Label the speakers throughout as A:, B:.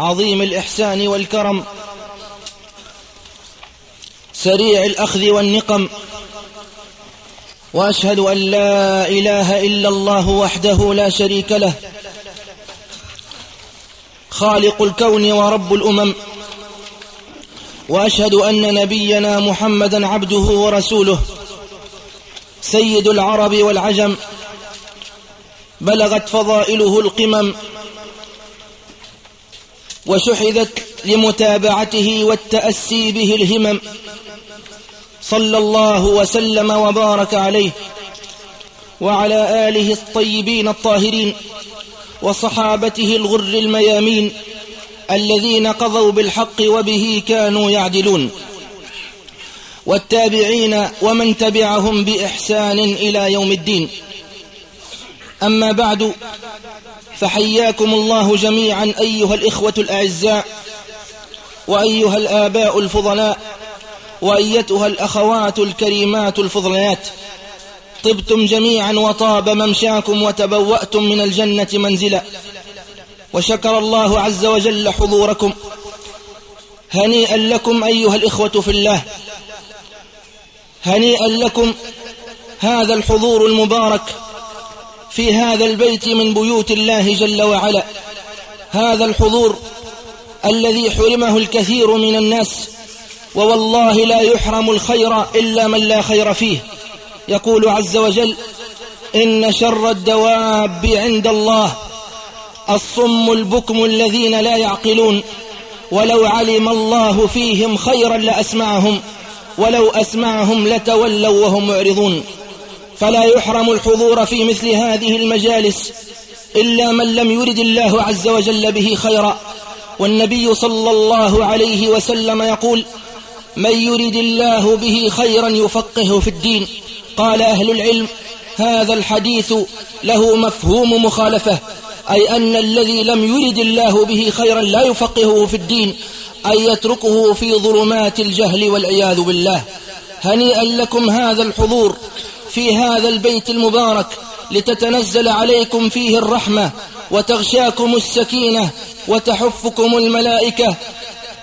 A: عظيم الإحسان والكرم سريع الأخذ والنقم وأشهد أن لا إله إلا الله وحده لا شريك له خالق الكون ورب الأمم وأشهد أن نبينا محمدا عبده ورسوله سيد العرب والعجم بلغت فضائله القمم وشحذت لمتابعته والتأسي به الهمم. صلى الله وسلم وبارك عليه وعلى آله الطيبين الطاهرين وصحابته الغر الميامين الذين قضوا بالحق وبه كانوا يعدلون. والتابعين ومن تبعهم بإحسان إلى يوم الدين. أما بعد فحياكم الله جميعا أيها الإخوة الأعزاء وأيها الآباء الفضلاء وأيتها الأخوات الكريمات الفضليات. طبتم جميعا وطاب ممشاكم وتبوأتم من الجنة منزلا. وشكر الله عز وجل حضوركم. هنيئا لكم أيها الإخوة في الله. هنيئا لكم هذا الحضور المبارك. في هذا البيت من بيوت الله جل وعلا. هذا الحضور الذي حرمه الكثير من الناس ووالله لا يحرم الخير إلا من لا خير فيه. يقول عز وجل إن شر الدواب عند الله الصم البكم الذين لا يعقلون. ولو علم الله فيهم خيرا لأسمعهم ولو أسمعهم لتولوا وهم معرضون. فلا يحرم الحضور في مثل هذه المجالس إلا من لم يرد الله عز وجل به خيرا. والنبي صلى الله عليه وسلم يقول من يرد الله به خيرا يفقهه في الدين قال أهل العلم هذا الحديث له مفهوم مخالفة أي أن الذي لم يرد الله به خيرا لا يفقهه في الدين أي يتركه في ظلمات الجهل والعياذ بالله هنيئا لكم هذا الحضور في هذا البيت المبارك لتتنزل عليكم فيه الرحمة وتغشاكم السكينة وتحفكم الملائكة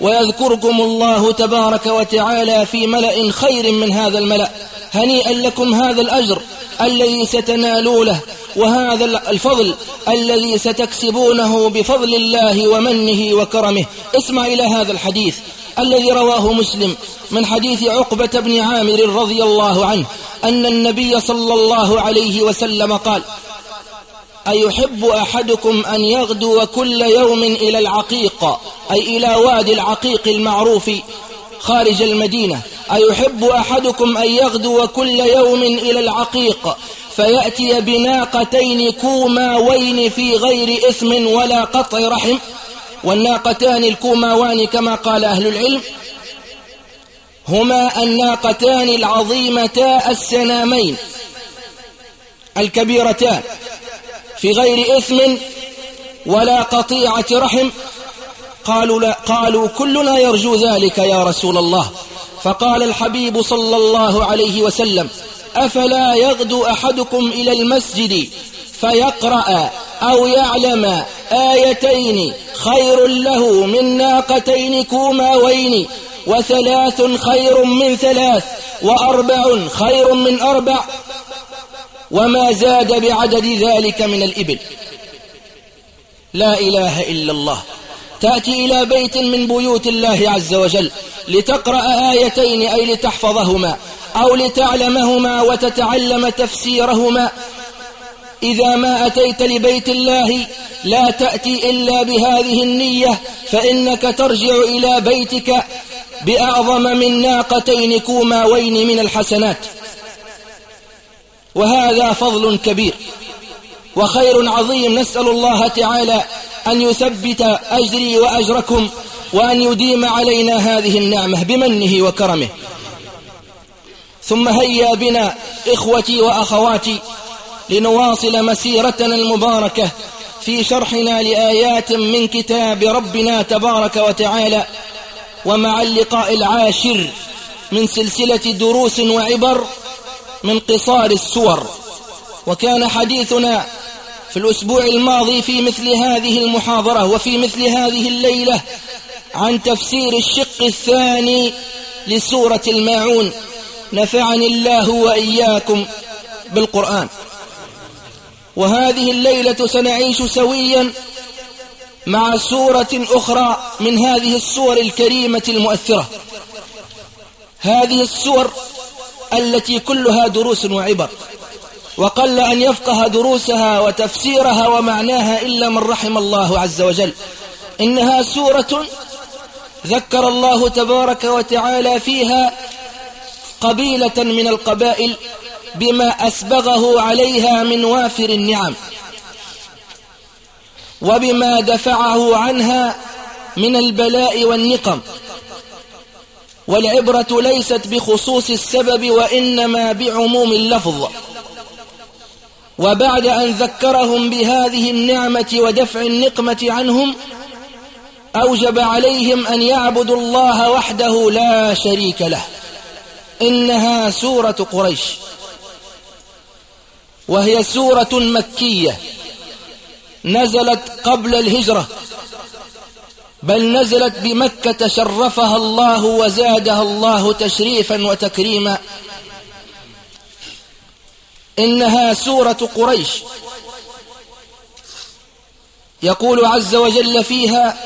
A: ويذكركم الله تبارك وتعالى في ملأ خير من هذا الملأ. هنيئا لكم هذا الأجر الذي ستنالونه وهذا الفضل الذي ستكسبونه بفضل الله ومنه وكرمه. اسمع إلى هذا الحديث. الذي رواه مسلم من حديث عقبة بن عامر رضي الله عنه أن النبي صلى الله عليه وسلم قال أيحب أحدكم أن يغدو كل يوم إلى العقيق أي إلى وادي العقيق المعروف خارج المدينة. أيحب أحدكم أن يغدو كل يوم إلى العقيق فيأتي بناقتين كوماوين في غير إثم ولا قطع رحم والناقتان الكوماوان كما قال أهل العلم هما الناقتان العظيمتا السنامين الكبيرتان في غير إثم ولا قطيعة رحم قالوا, لا قالوا كلنا يرجو ذلك يا رسول الله. فقال الحبيب صلى الله عليه وسلم أفلا يغدو أحدكم إلى المسجد؟ فيقرأ أو يعلم آيتين خير له من ناقتين كوماوين وثلاث خير من ثلاث وأربع خير من أربع وما زاد بعدد ذلك من الإبل. لا إله إلا الله. تأتي إلى بيت من بيوت الله عز وجل لتقرأ آيتين أي لتحفظهما أو لتعلمهما وتتعلم تفسيرهما إذا ما أتيت لبيت الله لا تأتي إلا بهذه النية فإنك ترجع إلى بيتك بأعظم من ناقتين كوماوين من الحسنات. وهذا فضل كبير وخير عظيم. نسأل الله تعالى أن يثبت أجري وأجركم وأن يديم علينا هذه النعمة بمنه وكرمه. ثم هيا بنا إخوتي وأخواتي لنواصل مسيرتنا المباركة في شرحنا لآيات من كتاب ربنا تبارك وتعالى ومع اللقاء العاشر من سلسلة دروس وعبر من قصار السور. وكان حديثنا في الأسبوع الماضي في مثل هذه المحاضرة وفي مثل هذه الليلة عن تفسير الشق الثاني لسورة الماعون. نفعني الله وإياكم بالقرآن. وهذه الليلة سنعيش سويا مع سورة أخرى من هذه السور الكريمة المؤثرة. هذه السور التي كلها دروس وعبر وقل أن يفقه دروسها وتفسيرها ومعناها إلا من رحم الله عز وجل. إنها سورة ذكر الله تبارك وتعالى فيها قبيلة من القبائل بما أسبغه عليها من وافر النعم وبما دفعه عنها من البلاء والنقم. والعبرة ليست بخصوص السبب وإنما بعموم اللفظ. وبعد أن ذكرهم بهذه النعمة ودفع النقمة عنهم أوجب عليهم أن يعبدوا الله وحده لا شريك له. إنها سورة قريش. وهي سورة مكية نزلت قبل الهجرة. بل نزلت بمكة شرفها الله وزادها الله تشريفا وتكريما. إنها سورة قريش. يقول عز وجل فيها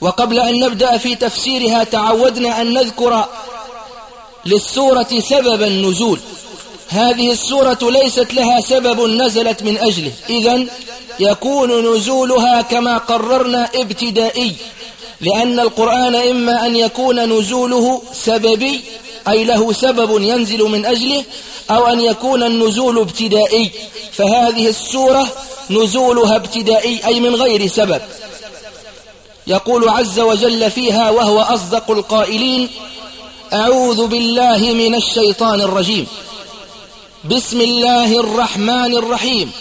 A: وقبل أن نبدأ في تفسيرها تعودنا أن نذكر للسورة سبب النزول. هذه السورة ليست لها سبب نزلت من أجله. إذا يكون نزولها كما قررنا ابتدائي. لأن القرآن إما أن يكون نزوله سببي أي له سبب ينزل من أجله أو أن يكون النزول ابتدائي. فهذه السورة نزولها ابتدائي أي من غير سبب. يقول عز وجل فيها وهو أصدق القائلين أعوذ بالله من الشيطان الرجيم. بسم الله الرحمن الرحيم.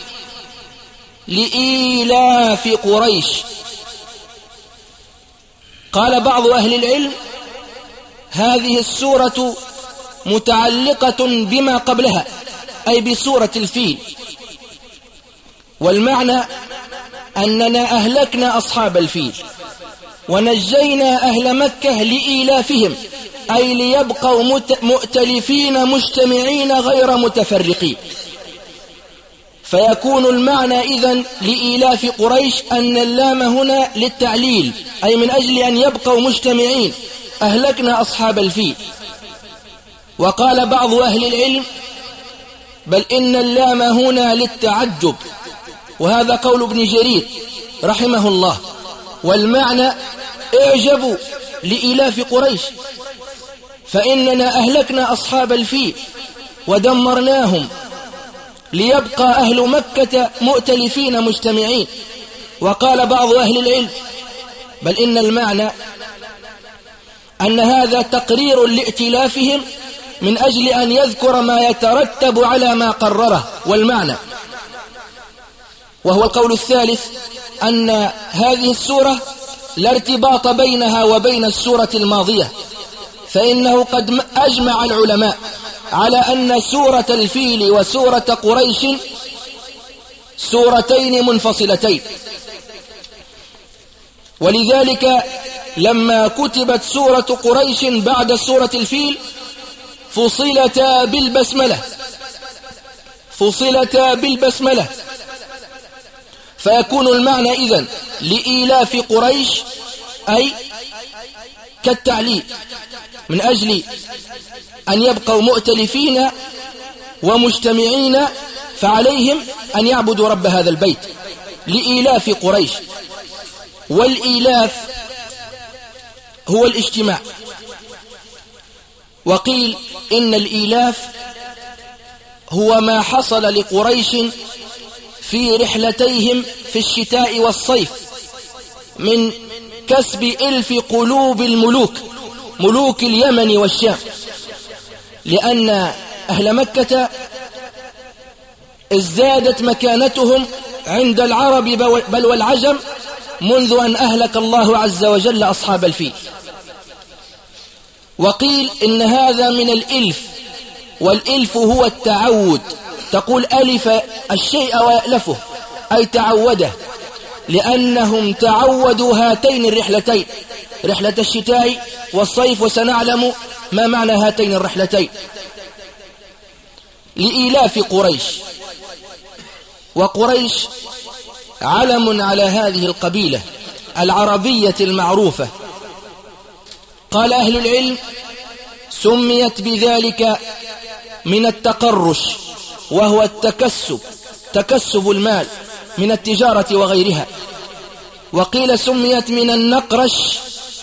A: لإيلاف قريش. قال بعض أهل العلم هذه السورة متعلقة بما قبلها أي بسورة الفيل. والمعنى أننا أهلكنا أصحاب الفيل. ونجينا أهل مكة لإيلافهم أي ليبقوا مؤتلفين مجتمعين غير متفرقين. فيكون المعنى إذن لإيلاف قريش أن اللام هنا للتعليل أي من أجل أن يبقوا مجتمعين. أهلكنا أصحاب الفيل. وقال بعض أهل العلم بل إن اللام هنا للتعجب. وهذا قول ابن جرير رحمه الله. والمعنى اعجبوا لإلاف قريش فإننا أهلكنا أصحاب الفيل ودمرناهم ليبقى أهل مكة مؤتلفين مجتمعين. وقال بعض أهل العلم بل إن المعنى أن هذا تقرير لائتلافهم من أجل أن يذكر ما يترتب على ما قرره والمعنى وهو القول الثالث أن هذه السورة لا ارتباط بينها وبين السورة الماضية فإنه قد أجمع العلماء على أن سورة الفيل وسورة قريش سورتين منفصلتين. ولذلك لما كتبت سورة قريش بعد سورة الفيل فصلتا بالبسملة فصلتا بالبسملة. فيكون المعنى إذن لإيلاف قريش أي كالتعليل من أجل أن يبقوا مؤتلفين ومجتمعين فعليهم أن يعبدوا رب هذا البيت لإيلاف قريش. والإيلاف هو الاجتماع. وقيل إن الإيلاف هو ما حصل لقريش في رحلتيهم في الشتاء والصيف من كسب إلف قلوب الملوك ملوك اليمن والشام لأن أهل مكة ازدادت مكانتهم عند العرب بل والعجم منذ أن أهلك الله عز وجل أصحاب الفيل. وقيل إن هذا من الإلف والإلف هو التعود. تقول ألف الشيء ويألفه أي تعوده لأنهم تعودوا هاتين الرحلتين رحلة الشتاء والصيف وسنعلم ما معنى هاتين الرحلتين. لإيلاف قريش وقريش علم على هذه القبيلة العربية المعروفة. قال أهل العلم سميت بذلك من التقرش. وهو التكسب تكسب المال من التجارة وغيرها. وقيل سميت من النقرش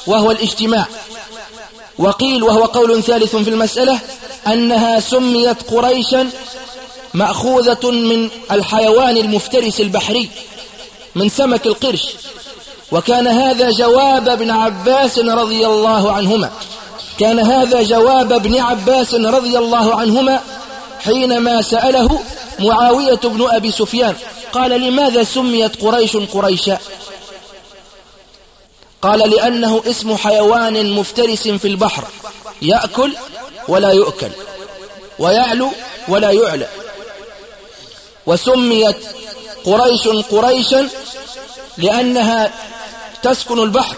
A: وهو الاجتماع. وقيل وهو قول ثالث في المسألة أنها سميت قريشا مأخوذة من الحيوان المفترس البحري من سمك القرش. وكان هذا جواب ابن عباس رضي الله عنهما. كان هذا جواب ابن عباس رضي الله عنهما حينما سأله معاوية بن أبي سفيان قال لماذا سميت قريش قريشا؟ قال لأنه اسم حيوان مفترس في البحر يأكل ولا يؤكل ويعلو ولا يعلى. وسميت قريش قريشا لأنها تسكن البحر.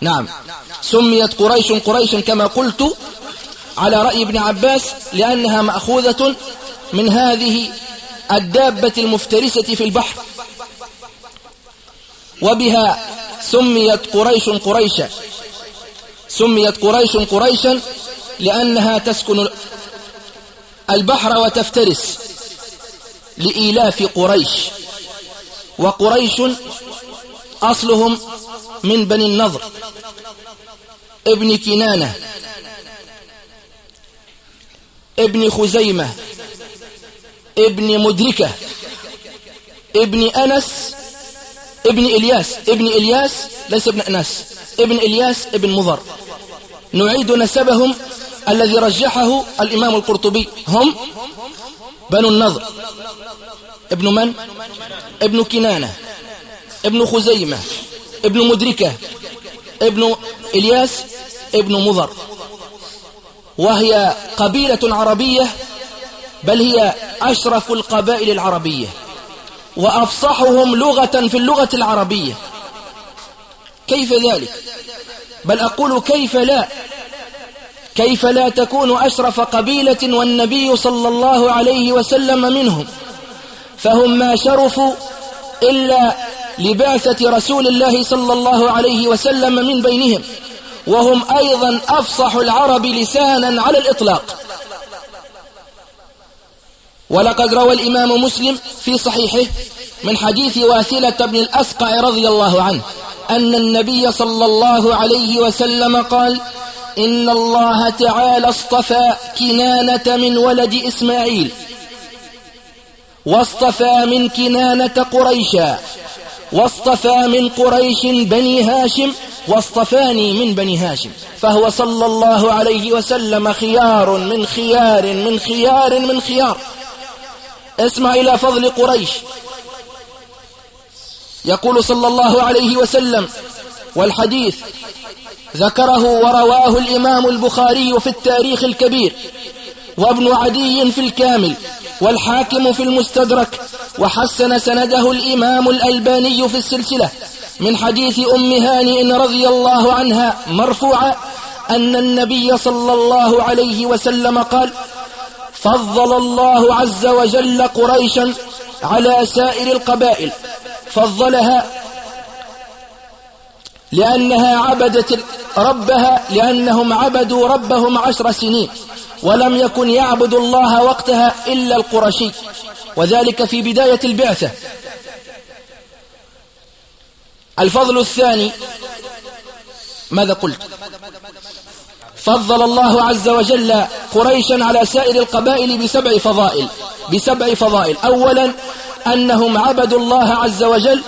A: نعم. سميت قريش قريشا كما قلت على رأي ابن عباس لأنها مأخوذة من هذه الدابة المفترسة في البحر. وبها سميت قريش قريشا. سميت قريش قريشا لأنها تسكن البحر وتفترس لإيلاف قريش. وقريش أصلهم من بني النضر. ابن كنانة. ابن خزيمة ابن مدركة ابن أنس ابن إلياس ابن إلياس ليس ابن أنس ابن إلياس ابن مضر. نعيد نسبهم الذي رجحه الإمام القرطبي. هم بنو النضر. ابن من؟ ابن كنانة. ابن خزيمة. ابن مدركة. ابن إلياس ابن مضر. وهي قبيلة عربية بل هي أشرف القبائل العربية وأفصحهم لغة في اللغة العربية. كيف ذلك؟ بل أقول كيف لا؟ كيف لا تكون أشرف قبيلة والنبي صلى الله عليه وسلم منهم؟ فهم ما شرفوا إلا لبعثة رسول الله صلى الله عليه وسلم من بينهم. وهم أيضا أفصح العرب لسانا على الإطلاق. ولقد روى الإمام مسلم في صحيحه من حديث واثلة بن الأسقع رضي الله عنه أن النبي صلى الله عليه وسلم قال إن الله تعالى اصطفى كنانة من ولد إسماعيل واصطفى من كنانة قريشا واصطفى من قريش بني هاشم واصطفاني من بني هاشم. فهو صلى الله عليه وسلم خيار من خيار من خيار من خيار. اسمع إلى فضل قريش. يقول صلى الله عليه وسلم والحديث ذكره ورواه الإمام البخاري في التاريخ الكبير. وابن عدي في الكامل والحاكم في المستدرك وحسن سنده الإمام الألباني في السلسلة. من حديث أم هانئ رضي الله عنها مرفوعا أن النبي صلى الله عليه وسلم قال فضل الله عز وجل قريشا على سائر القبائل فضلها لأنها عبدت ربها لأنهم عبدوا ربهم عشر سنين ولم يكن يعبد الله وقتها إلا القرشي. وذلك في بداية البعثة. الفضل الثاني ماذا قلت؟ فضل الله عز وجل قريشا على سائر القبائل بسبع فضائل بسبع فضائل. أولا أنهم عبدوا الله عز وجل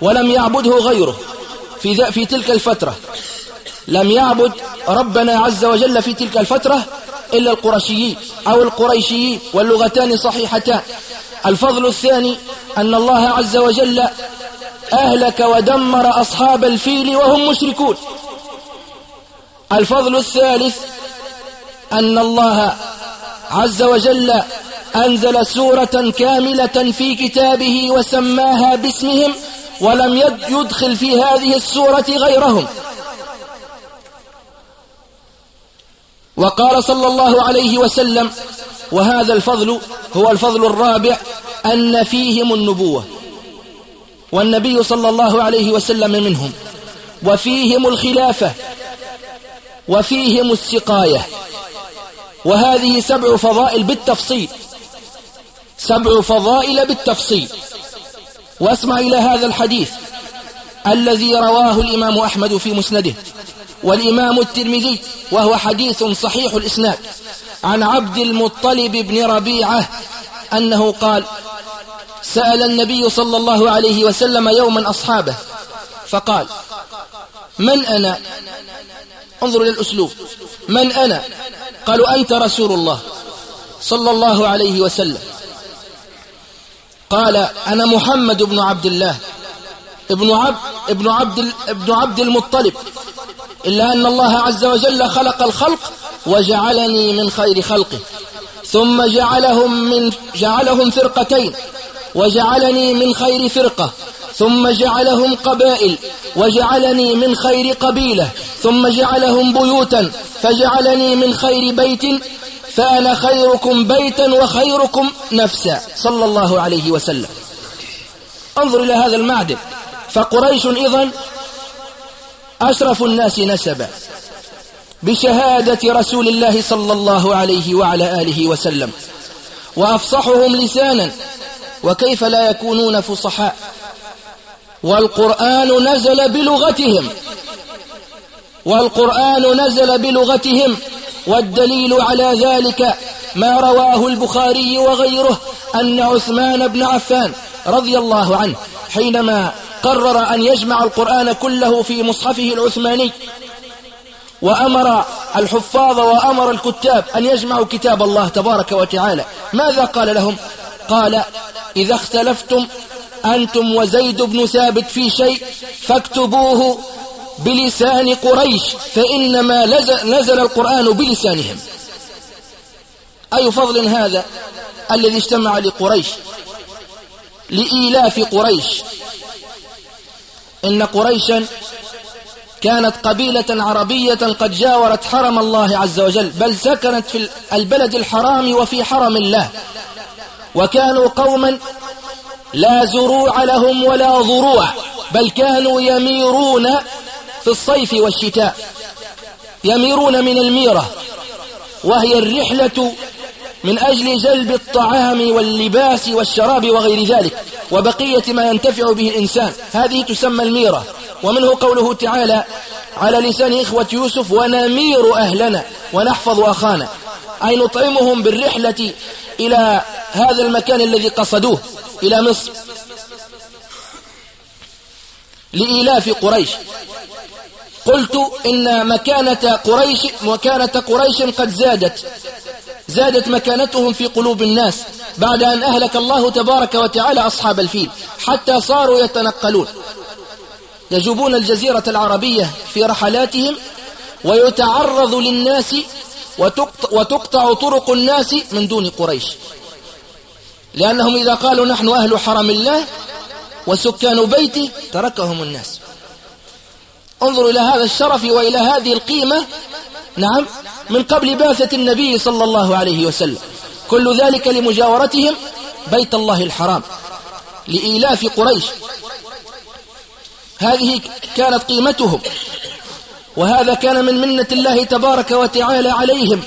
A: ولم يعبده غيره. في, في تلك الفترة. لم يعبد ربنا عز وجل في تلك الفترة إلا القرشيين أو القريشيين واللغتان صحيحتان. الفضل الثاني أن الله عز وجل أهلك ودمر أصحاب الفيل وهم مشركون. الفضل الثالث أن الله عز وجل أنزل سورة كاملة في كتابه وسماها باسمهم ولم يدخل في هذه السورة غيرهم. وقال صلى الله عليه وسلم وهذا الفضل هو الفضل الرابع أن فيهم النبوة. والنبي صلى الله عليه وسلم منهم. وفيهم الخلافة. وفيهم السقاية. وهذه سبع فضائل بالتفصيل. سبع فضائل بالتفصيل. واسمع إلى هذا الحديث الذي رواه الإمام أحمد في مسنده والإمام الترمذي وهو حديث صحيح الإسناد عن عبد المطلب بن ربيعة أنه قال سأل النبي صلى الله عليه وسلم يوما أصحابه فقال من أنا؟ انظروا إلى الأسلوب من أنا؟ قالوا أنت رسول الله صلى الله عليه وسلم. قال أنا محمد بن عبد الله. ابن عبد ابن عبد ابن عبد المطلب. إلا أن الله عز وجل خلق الخلق وجعلني من خير خلقه. ثم جعلهم من جعلهم فرقتين. وجعلني من خير فرقة. ثم جعلهم قبائل. وجعلني من خير قبيلة. ثم جعلهم بيوتا. فجعلني من خير بيت. فأنا خيركم بيتا وخيركم نفسا صلى الله عليه وسلم. انظر إلى هذا المعدن. فقريش إذن أشرف الناس نسبا بشهادة رسول الله صلى الله عليه وعلى آله وسلم. وأفصحهم لسانا وكيف لا يكونون فصحاء. والقرآن نزل بلغتهم. والقرآن نزل بلغتهم. والدليل على ذلك ما رواه البخاري وغيره أن عثمان بن عفان رضي الله عنه حينما قرر أن يجمع القرآن كله في مصحفه العثماني وأمر الحفاظ وأمر الكتاب أن يجمعوا كتاب الله تبارك وتعالى ماذا قال لهم؟ قال إذا اختلفتم أنتم وزيد بن ثابت في شيء فاكتبوه بلسان قريش فإنما نزل القرآن بلسانهم. أي فضل هذا الذي اجتمع لقريش لإيلاف قريش؟ إن قريشا كانت قبيلة عربية قد جاورت حرم الله عز وجل بل سكنت في البلد الحرام وفي حرم الله. وكانوا قوما لا زروع لهم ولا ضروع بل كانوا يميرون في الصيف والشتاء يميرون من الميرة وهي الرحلة من أجل جلب الطعام واللباس والشراب وغير ذلك وبقية ما ينتفع به الإنسان. هذه تسمى الميرة ومنه قوله تعالى على لسان إخوة يوسف ونمير أهلنا ونحفظ أخانا أي نطعمهم بالرحلة إلى هذا المكان الذي قصدوه إلى مصر. لإيلاف قريش. قلت إن مكانة قريش مكانة قريش قد زادت. زادت مكانتهم في قلوب الناس بعد أن أهلك الله تبارك وتعالى أصحاب الفيل حتى صاروا يتنقلون. يجوبون الجزيرة العربية في رحلاتهم ويتعرض للناس وتقطع طرق الناس من دون قريش. لأنهم إذا قالوا نحن أهل حرم الله وسكان بيته تركهم الناس. انظروا إلى هذا الشرف وإلى هذه القيمة. نعم من قبل بعثة النبي صلى الله عليه وسلم. كل ذلك لمجاورتهم بيت الله الحرام لإيلاف قريش. هذه كانت قيمتهم. وهذا كان من منة الله تبارك وتعالى عليهم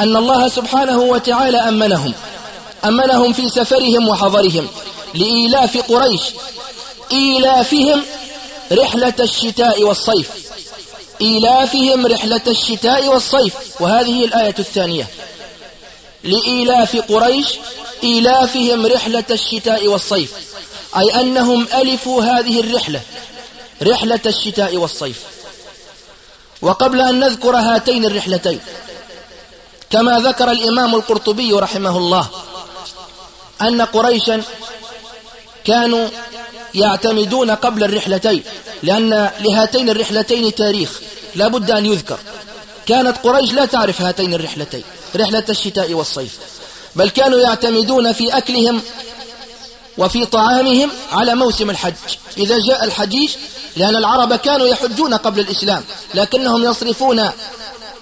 A: أن الله سبحانه وتعالى أمنهم. أمنهم في سفرهم وحضرهم. لإيلاف قريش إيلافهم رحلة الشتاء والصيف إيلافهم رحلة الشتاء والصيف وهذه الآية الثانية. لإيلاف قريش إيلافهم رحلة الشتاء والصيف أي أنهم ألفوا هذه الرحلة رحلة الشتاء والصيف. وقبل أن نذكر هاتين الرحلتين كما ذكر الإمام القرطبي رحمه الله أن قريشا كانوا يعتمدون قبل الرحلتين لأن لهاتين الرحلتين تاريخ لا بد أن يذكر. كانت قريش لا تعرف هاتين الرحلتين رحلة الشتاء والصيف بل كانوا يعتمدون في أكلهم وفي طعامهم على موسم الحج. إذا جاء الحجيج لأن العرب كانوا يحجون قبل الإسلام لكنهم يصرفون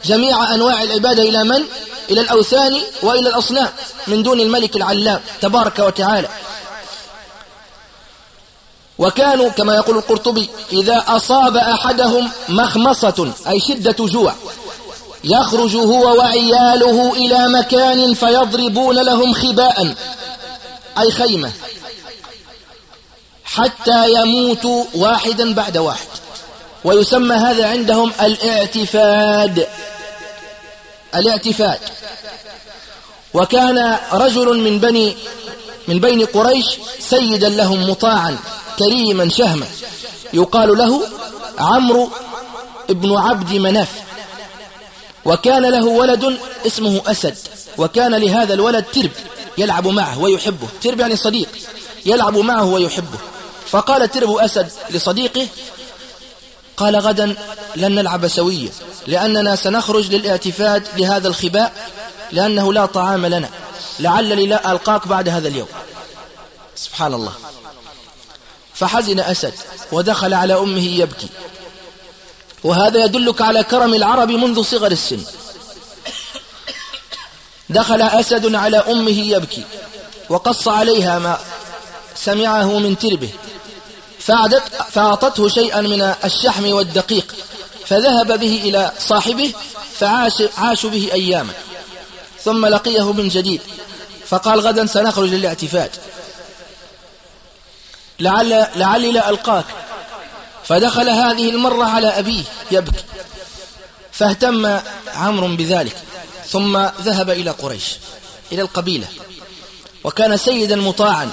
A: جميع أنواع العبادة إلى من؟ إلى الأوثان وإلى الأصنام من دون الملك العلام تبارك وتعالى. وكانوا كما يقول القرطبي إذا أصاب أحدهم مخمصة أي شدة جوع يخرج هو وعياله إلى مكان فيضربون لهم خباء أي خيمة حتى يموتوا واحدا بعد واحد. ويسمى هذا عندهم الاعتفاد. الاعتفاد. وكان رجل من بني من بين قريش سيدا لهم مطاعا. كريما شهما. يقال له عمرو ابن عبد مناف. وكان له ولد اسمه أسد. وكان لهذا الولد ترب يلعب معه ويحبه. ترب يعني صديق. يلعب معه ويحبه. فقال ترب أسد لصديقه قال غدا لن نلعب سويا لأننا سنخرج للاعتفاد لهذا الخباء لأنه لا طعام لنا. لعلني لا ألقاك بعد هذا اليوم. سبحان الله. فحزن أسد ودخل على أمه يبكي. وهذا يدلك على كرم العرب منذ صغر السن. دخل أسد على أمه يبكي وقص عليها ما سمعه من تربه فعدت فأعطته شيئا من الشحم والدقيق فذهب به إلى صاحبه فعاش عاش به أياما ثم لقيه من جديد فقال غدا سنخرج للاعتفاد لعل لعلي لا ألقاك. فدخل هذه المرة على أبيه يبكي. فاهتم عمرو بذلك. ثم ذهب إلى قريش إلى القبيلة. وكان سيدا مطاعا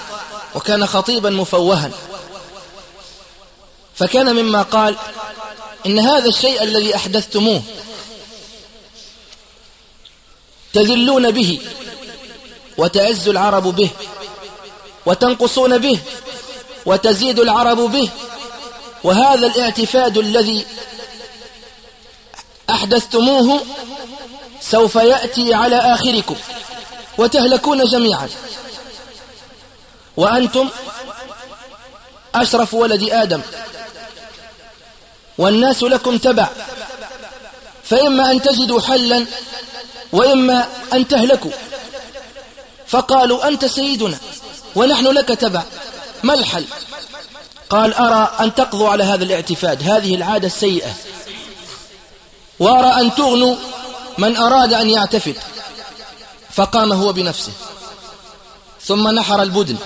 A: وكان خطيبا مفوها. فكان مما قال إن هذا الشيء الذي أحدثتموه تذلون به وتعز العرب به وتنقصون به وتزيد العرب به. وهذا الاعتفاد الذي أحدثتموه سوف يأتي على آخركم وتهلكون جميعا. وأنتم أشرف ولد آدم. والناس لكم تبع. فإما أن تجدوا حلا وإما أن تهلكوا. فقالوا أنت سيدنا ونحن لك تبع. ما الحل قال أرى أن تقضوا على هذا الاعتفاد هذه العادة السيئة. وأرى أن تغنوا من أراد أن يعتفد فقام هو بنفسه. ثم نحر البدن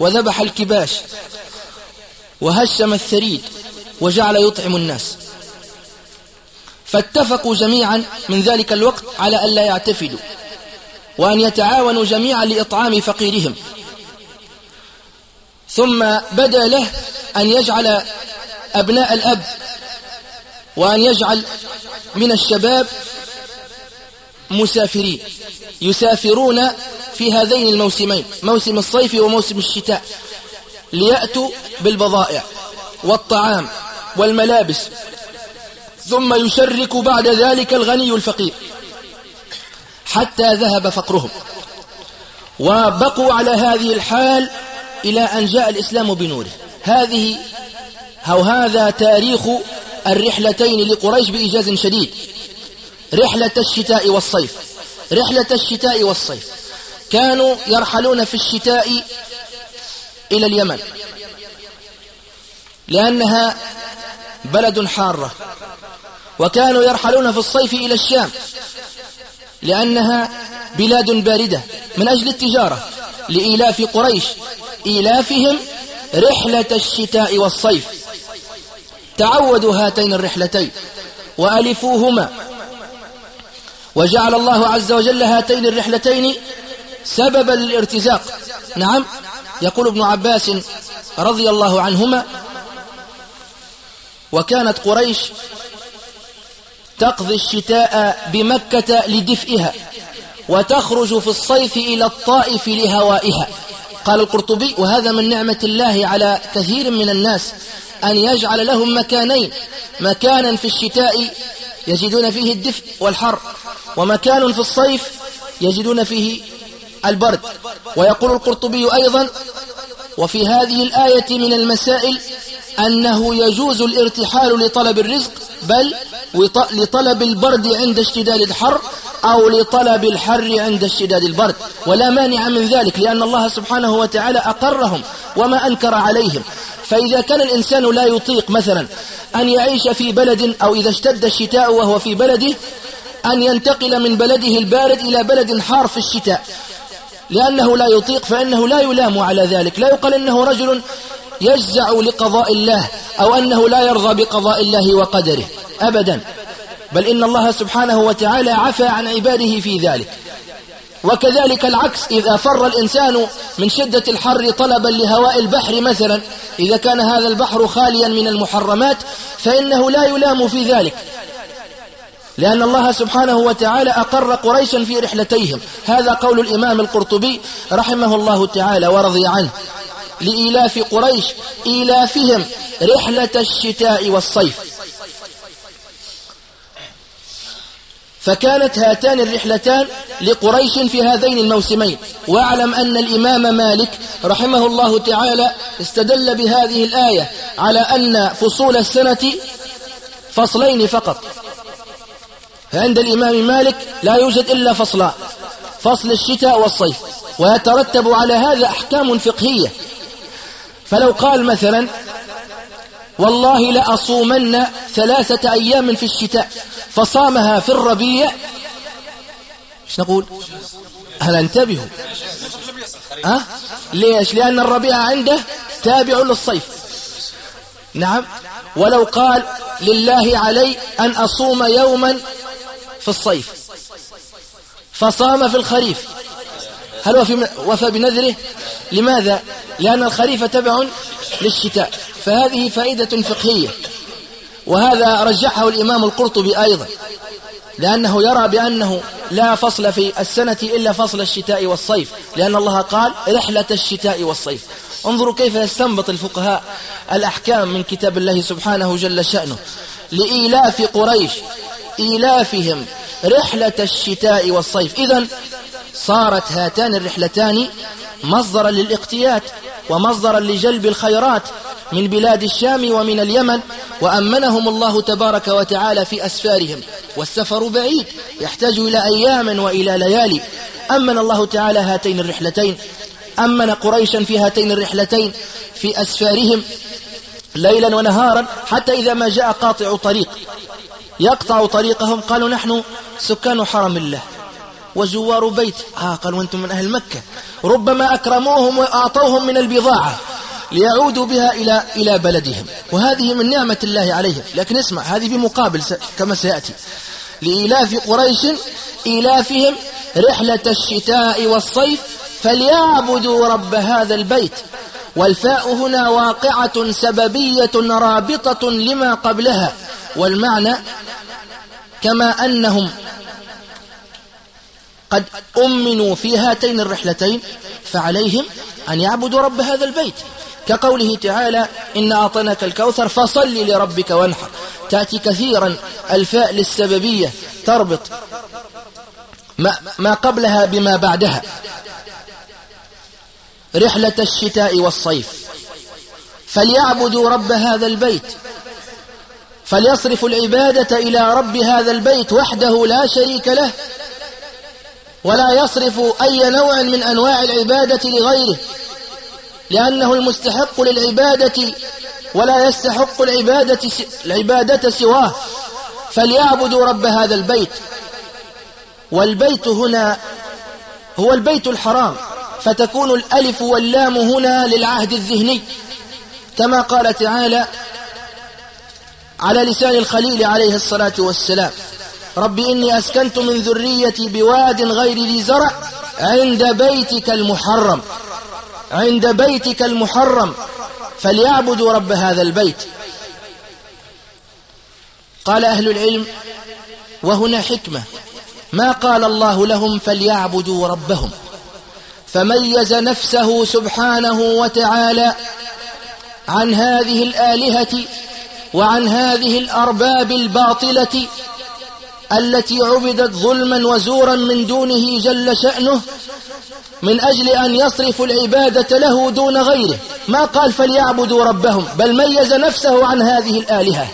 A: وذبح الكباش وهشم الثريد وجعل يطعم الناس. فاتفقوا جميعا من ذلك الوقت على أن لا يعتفدوا وأن يتعاونوا جميعا لإطعام فقيرهم. ثم بدا له أن يجعل أبناء الأب وأن يجعل من الشباب مسافرين يسافرون في هذين الموسمين موسم الصيف وموسم الشتاء ليأتوا بالبضائع والطعام والملابس ثم يشرك بعد ذلك الغني الفقير حتى ذهب فقرهم. وبقوا على هذه الحال إلى أن جاء الإسلام بنوره. هذه أو هذا تاريخ الرحلتين لقريش بإيجاز شديد. رحلة الشتاء والصيف. رحلة الشتاء والصيف. كانوا يرحلون في الشتاء إلى اليمن. لأنها بلد حارة. وكانوا يرحلون في الصيف إلى الشام. لأنها بلاد باردة من أجل التجارة لإيلاف قريش. إيلافهم رحلة الشتاء والصيف. تعودوا هاتين الرحلتين وألفوهما. وجعل الله عز وجل هاتين الرحلتين سببا للارتزاق. نعم يقول ابن عباس رضي الله عنهما وكانت قريش تقضي الشتاء بمكة لدفئها وتخرج في الصيف إلى الطائف لهوائها. قال القرطبي وهذا من نعمة الله على كثير من الناس أن يجعل لهم مكانين مكانا في الشتاء يجدون فيه الدفء والحر ومكان في الصيف يجدون فيه البرد. ويقول القرطبي أيضا وفي هذه الآية من المسائل أنه يجوز الارتحال لطلب الرزق بل لطلب البرد عند اشتداد الحر أو لطلب الحر عند اشتداد البرد. ولا مانع من ذلك لأن الله سبحانه وتعالى أقرهم وما أنكر عليهم. فإذا كان الإنسان لا يطيق مثلا أن يعيش في بلد أو إذا اشتد الشتاء وهو في بلده أن ينتقل من بلده البارد إلى بلد حار في الشتاء. لأنه لا يطيق فإنه لا يلام على ذلك. لا يقال إنه رجل يجزع لقضاء الله أو أنه لا يرضى بقضاء الله وقدره. أبدا. بل إن الله سبحانه وتعالى عفى عن عباده في ذلك. وكذلك العكس إذا فر الإنسان من شدة الحر طلبا لهواء البحر مثلا إذا كان هذا البحر خاليا من المحرمات فإنه لا يلام في ذلك. لأن الله سبحانه وتعالى أقر قريشا في رحلتيهم. هذا قول الإمام القرطبي رحمه الله تعالى ورضي عنه. لإيلاف قريش إيلافهم رحلة الشتاء والصيف. فكانت هاتان الرحلتان لقريش في هذين الموسمين. واعلم أن الإمام مالك رحمه الله تعالى استدل بهذه الآية على أن فصول السنة فصلين فقط. فعند الإمام مالك لا يوجد إلا فصلان فصل الشتاء والصيف ويترتب على هذا أحكام فقهية. فلو قال مثلا والله لأصومن ثلاثة أيام في الشتاء فصامها في الربيع إيش نقول؟ هل أنتبهوا؟ أه؟ ليش؟ لأن الربيع عنده تابع للصيف. نعم. ولو قال لله علي أن أصوم يوما في الصيف فصام في الخريف. هل وفي, وفى بنذره؟ لماذا؟ لأن الخريف تبع للشتاء فهذه فائدة فقهية. وهذا رجحه الإمام القرطبي أيضا لأنه يرى بأنه لا فصل في السنة إلا فصل الشتاء والصيف لأن الله قال رحلة الشتاء والصيف. انظروا كيف يستنبط الفقهاء الأحكام من كتاب الله سبحانه جل شأنه. لإيلاف قريش إيلافهم رحلة الشتاء والصيف. إذا صارت هاتان الرحلتان مصدرا للاقتيات ومصدرا لجلب الخيرات من بلاد الشام ومن اليمن وأمنهم الله تبارك وتعالى في أسفارهم. والسفر بعيد يحتاج إلى أيام وإلى ليالي. أمن الله تعالى هاتين الرحلتين. أمن قريشا في هاتين الرحلتين في أسفارهم ليلا ونهارا حتى إذا ما جاء قاطع طريق. يقطع طريقهم قالوا نحن سكان حرم الله وزوار بيت. آه قالوا أنتم من أهل مكة. ربما أكرموهم وأعطوهم من البضاعة ليعودوا بها إلى إلى بلدهم. وهذه من نعمة الله عليهم. لكن اسمع هذه بمقابل كما سيأتي. لإيلاف قريش إيلافهم رحلة الشتاء والصيف فليعبدوا رب هذا البيت. والفاء هنا واقعة سببية رابطة لما قبلها. والمعنى كما أنهم قد أمنوا في هاتين الرحلتين فعليهم أن يعبدوا رب هذا البيت. كقوله تعالى إن أعطناك الكوثر فصل لربك وانحر. تأتي كثيرا الفاء للسببية تربط ما, ما قبلها بما بعدها. رحلة الشتاء والصيف. فليعبدوا رب هذا البيت. فليصرفوا العبادة إلى رب هذا البيت وحده لا شريك له ولا يصرف أي نوع من أنواع العبادة لغيره لأنه المستحق للعبادة ولا يستحق العبادة, العبادة سواه. فليعبدوا رب هذا البيت. والبيت هنا هو البيت الحرام. فتكون الألف واللام هنا للعهد الذهني. كما قال تعالى على لسان الخليل عليه الصلاة والسلام. رب إني أسكنت من ذريتي بواد غير ذي زرع عند بيتك المحرم. عند بيتك المحرم. فليعبدوا رب هذا البيت. قال أهل العلم وهنا حكمة. ما قال الله لهم فليعبدوا ربهم. فميز نفسه سبحانه وتعالى عن هذه الآلهة وعن هذه الأرباب الباطلة التي عبدت ظلما وزورا من دونه جل شأنه من أجل أن يصرفوا العبادة له دون غيره. ما قال فليعبدوا ربهم بل ميز نفسه عن هذه الآلهة.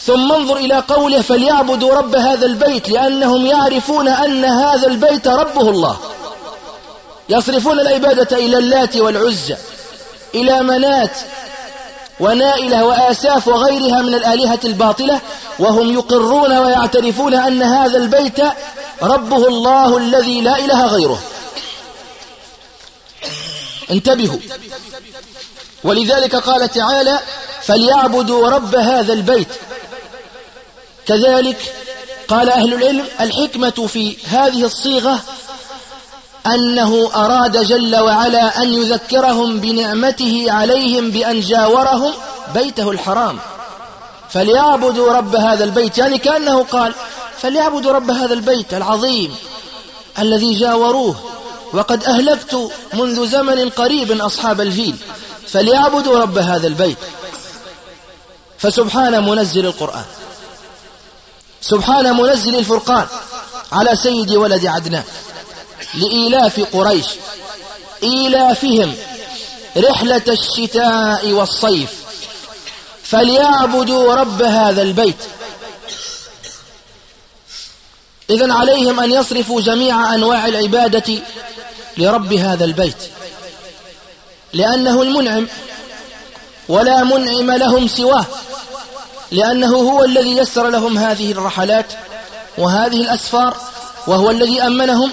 A: ثم انظر إلى قوله فليعبدوا رب هذا البيت لأنهم يعرفون أن هذا البيت ربه الله. يصرفون العبادة إلى اللات والعزة إلى منات ونائلة وآساف وغيرها من الآلهة الباطلة وهم يقرون ويعترفون أن هذا البيت ربه الله الذي لا إله غيره. انتبهوا. ولذلك قال تعالى فليعبدوا رب هذا البيت. كذلك قال أهل العلم الحكمة في هذه الصيغة أنه أراد جل وعلا أن يذكرهم بنعمته عليهم بأن جاورهم بيته الحرام. فليعبدوا رب هذا البيت. يعني كأنه قال فليعبدوا رب هذا البيت العظيم الذي جاوروه. وقد أهلكت منذ زمن قريب أصحاب الفيل فليعبدوا رب هذا البيت. فسبحان منزل القرآن. سبحان منزل الفرقان على سيد ولد عدنان. لإيلاف قريش إيلافهم رحلة الشتاء والصيف. فليعبدوا رب هذا البيت. إذن عليهم أن يصرفوا جميع أنواع العبادة لرب هذا البيت. لأنه المنعم ولا منعم لهم سواه. لأنه هو الذي يسر لهم هذه الرحلات وهذه الأسفار وهو الذي أمنهم.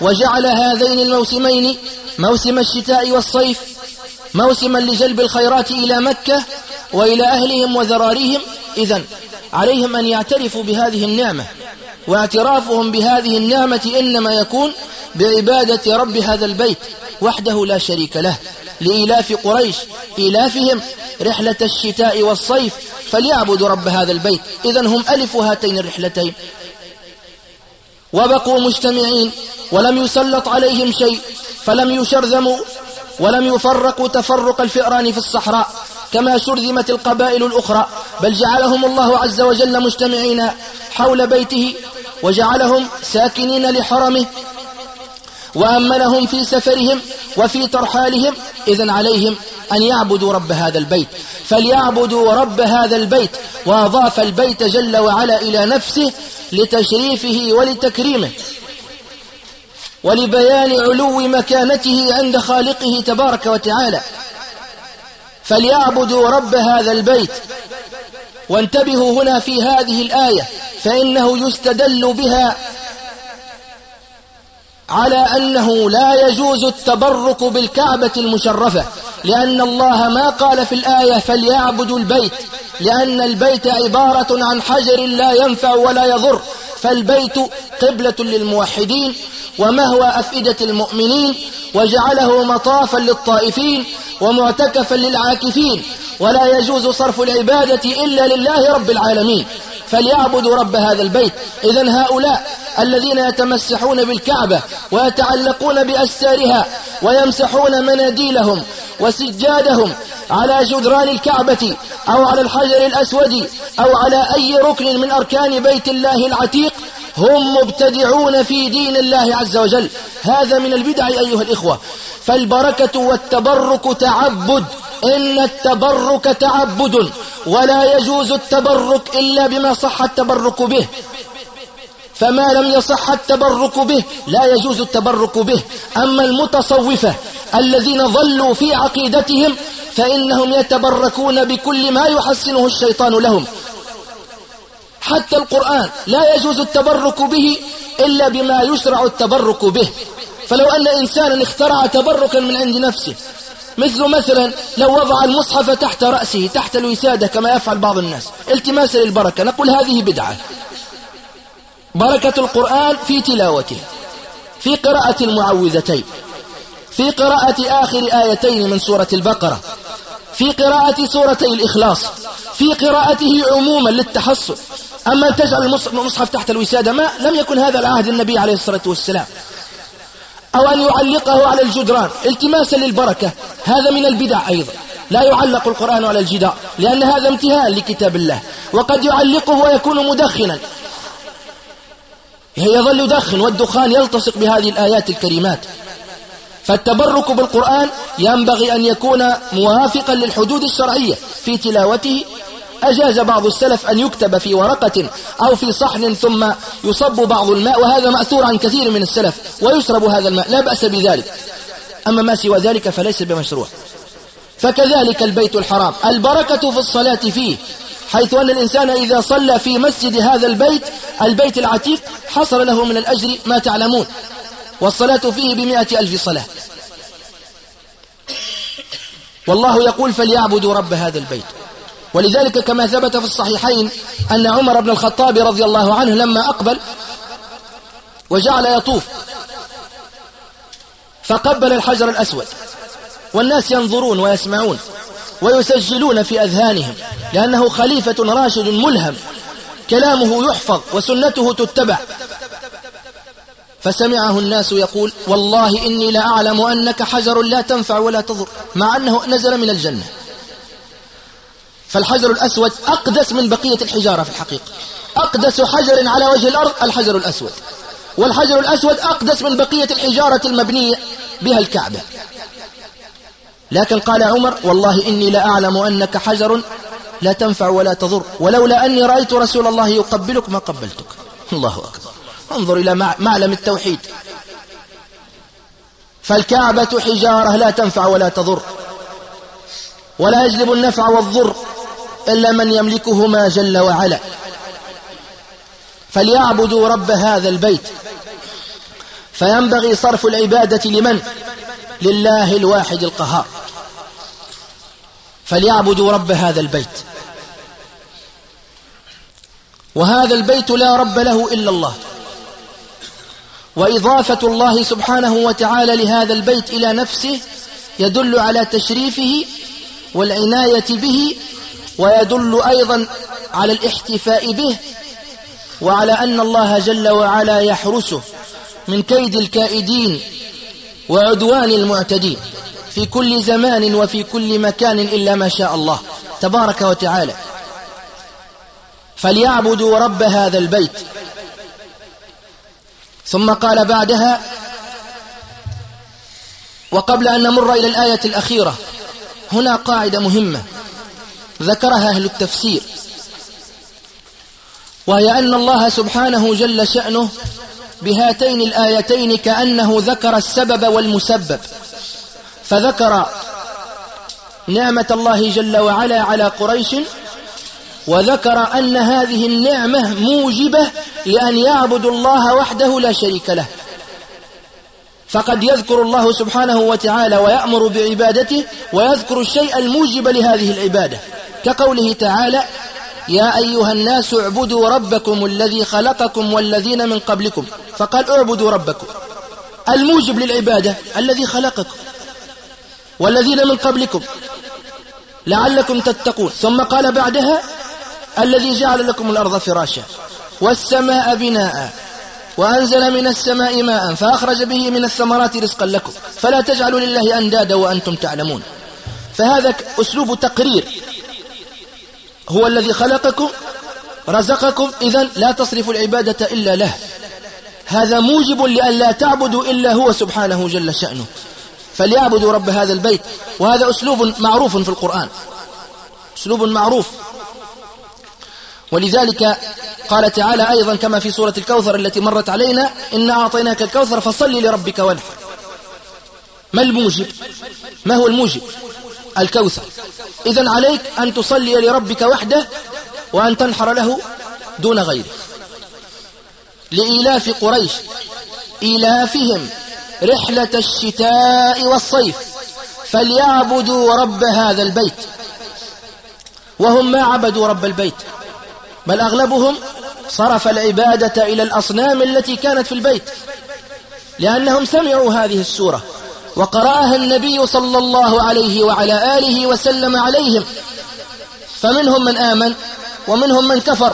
A: وجعل هذين الموسمين موسم الشتاء والصيف موسما لجلب الخيرات إلى مكة وإلى أهلهم وذراريهم. إذن عليهم أن يعترفوا بهذه النعمة واعترافهم بهذه النعمة إنما يكون بعبادة رب هذا البيت وحده لا شريك له لإيلاف قريش إيلافهم رحلة الشتاء والصيف. فليعبدوا رب هذا البيت. إذا هم ألف هاتين الرحلتين. وبقوا مجتمعين ولم يسلط عليهم شيء فلم يشرذموا ولم يفرقوا تفرق الفئران في الصحراء كما شرذمت القبائل الأخرى. بل جعلهم الله عز وجل مجتمعين حول بيته وجعلهم ساكنين لحرمه. وأمنهم في سفرهم وفي ترحالهم إذن عليهم أن يعبدوا رب هذا البيت. فليعبدوا رب هذا البيت. وأضاف البيت جل وعلا إلى نفسه لتشريفه ولتكريمه. ولبيان علو مكانته عند خالقه تبارك وتعالى. فليعبدوا رب هذا البيت. وانتبهوا هنا في هذه الآية. فإنه يستدل بها على أنه لا يجوز التبرك بالكعبة المشرفة لأن الله ما قال في الآية فليعبدوا البيت لأن البيت عبارة عن حجر لا ينفع ولا يضر فالبيت قبلة للموحدين ومهوى أفئدة المؤمنين وجعله مطافا للطائفين ومعتكفا للعاكفين ولا يجوز صرف العبادة إلا لله رب العالمين. فليعبدوا رب هذا البيت. إذا هؤلاء الذين يتمسحون بالكعبة ويتعلقون بأستارها ويمسحون مناديلهم وسجادهم على جدران الكعبة أو على الحجر الأسود أو على أي ركن من أركان بيت الله العتيق هم مبتدعون في دين الله عز وجل. هذا من البدع أيها الإخوة. فالبركة والتبرك تعبد. إن التبرك تعبد. ولا يجوز التبرك إلا بما صح التبرك به. فما لم يصح التبرك به لا يجوز التبرك به. أما المتصوفة الذين ظلوا في عقيدتهم فإنهم يتبركون بكل ما يحسنه الشيطان لهم. حتى القرآن لا يجوز التبرك به إلا بما يشرع التبرك به. فلو أن إنسانا اخترع تبركا من عند نفسه مثل مثلا لو وضع المصحف تحت رأسه تحت الوسادة كما يفعل بعض الناس التماسا للبركة نقول هذه بدعة. بركة القرآن في تلاوته في قراءة المعوذتين في قراءة آخر آيتين من سورة البقرة في قراءة سورتي الإخلاص في قراءته عموما للتحصن أما أن تجعل المصحف تحت الوسادة ما لم يكن هذا العهد النبي عليه الصلاة والسلام. أو أن يعلقه على الجدران التماسا للبركة. هذا من البدع أيضا. لا يعلق القرآن على الجدار لأن هذا امتهان لكتاب الله. وقد يعلقه ويكون مدخنا. يظل يدخن والدخان يلتصق بهذه الآيات الكريمات. فالتبرك بالقرآن ينبغي أن يكون موافقا للحدود الشرعية في تلاوته أجاز بعض السلف أن يكتب في ورقة أو في صحن ثم يصب بعض الماء وهذا مأثور عن كثير من السلف ويشرب هذا الماء لا بأس بذلك. أما ما سوى ذلك فليس بمشروع. فكذلك البيت الحرام. البركة في الصلاة فيه حيث أن الإنسان إذا صلى في مسجد هذا البيت البيت العتيق حصل له من الأجر ما تعلمون. والصلاة فيه بمئة ألف صلاة. والله يقول فليعبدوا رب هذا البيت. ولذلك كما ثبت في الصحيحين أن عمر بن الخطاب رضي الله عنه لما أقبل وجعل يطوف فقبل الحجر الأسود والناس ينظرون ويسمعون ويسجلون في أذهانهم لأنه خليفة راشد ملهم كلامه يحفظ وسنته تتبع. فسمعه الناس يقول والله إني لأعلم أنك حجر لا تنفع ولا تضر مع أنه نزل من الجنة. فالحجر الأسود أقدس من بقية الحجارة في الحقيقة. أقدس حجر على وجه الأرض الحجر الأسود. والحجر الأسود أقدس من بقية الحجارة المبنية بها الكعبة. لكن قال عمر والله إني لأعلم أنك حجر لا تنفع ولا تضر ولولا أني رأيت رسول الله يقبلك ما قبلتك. الله أكبر. انظر إلى معلم التوحيد. فالكعبة حجارة لا تنفع ولا تضر ولا يجلب النفع والضر. إلا من يملكهما جل وعلا. فليعبدوا رب هذا البيت. فينبغي صرف العبادة لمن؟ لله الواحد القهار. فليعبدوا رب هذا البيت. وهذا البيت لا رب له إلا الله. وإضافة الله سبحانه وتعالى لهذا البيت إلى نفسه يدل على تشريفه والعناية به ويدل أيضا على الاحتفاء به وعلى أن الله جل وعلا يحرسه من كيد الكائدين وعدوان المعتدين في كل زمان وفي كل مكان إلا ما شاء الله تبارك وتعالى. فليعبدوا رب هذا البيت. ثم قال بعدها وقبل أن نمر إلى الآية الأخيرة هنا قاعدة مهمة. ذكرها أهل التفسير. وهي أن الله سبحانه جل شأنه بهاتين الآيتين كأنه ذكر السبب والمسبب. فذكر نعمة الله جل وعلا على قريش وذكر أن هذه النعمة موجبة لأن يعبدوا الله وحده لا شريك له. فقد يذكر الله سبحانه وتعالى ويأمر بعبادته ويذكر الشيء الموجب لهذه العبادة. كقوله تعالى يا أيها الناس اعبدوا ربكم الذي خلقكم والذين من قبلكم فقال اعبدوا ربكم. الموجب للعبادة الذي خلقكم والذين من قبلكم. لعلكم تتقون. ثم قال بعدها الذي جعل لكم الأرض فراشا والسماء بناء وأنزل من السماء ماء فأخرج به من الثمرات رزقا لكم. فلا تجعلوا لله أندادا وأنتم تعلمون. فهذا أسلوب تقرير. هو الذي خلقكم رزقكم إذا لا تصرف العبادة إلا له. هذا موجب لأن لا تعبدوا إلا هو سبحانه جل شأنه. فليعبدوا رب هذا البيت. وهذا أسلوب معروف في القرآن. أسلوب معروف. ولذلك قال تعالى أيضا كما في سورة الكوثر التي مرت علينا إن أعطيناك الكوثر فصل لربك وانحر. ما الموجب؟ ما هو الموجب؟ الكوثر. إذا عليك أن تصلي لربك وحده وأن تنحر له دون غيره. لإيلاف قريش إيلافهم رحلة الشتاء والصيف فليعبدوا رب هذا البيت. وهم ما عبدوا رب البيت بل أغلبهم صرف العبادة إلى الأصنام التي كانت في البيت لأنهم سمعوا هذه السورة. وقرأها النبي صلى الله عليه وعلى آله وسلم عليهم. فمنهم من آمن ومنهم من كفر.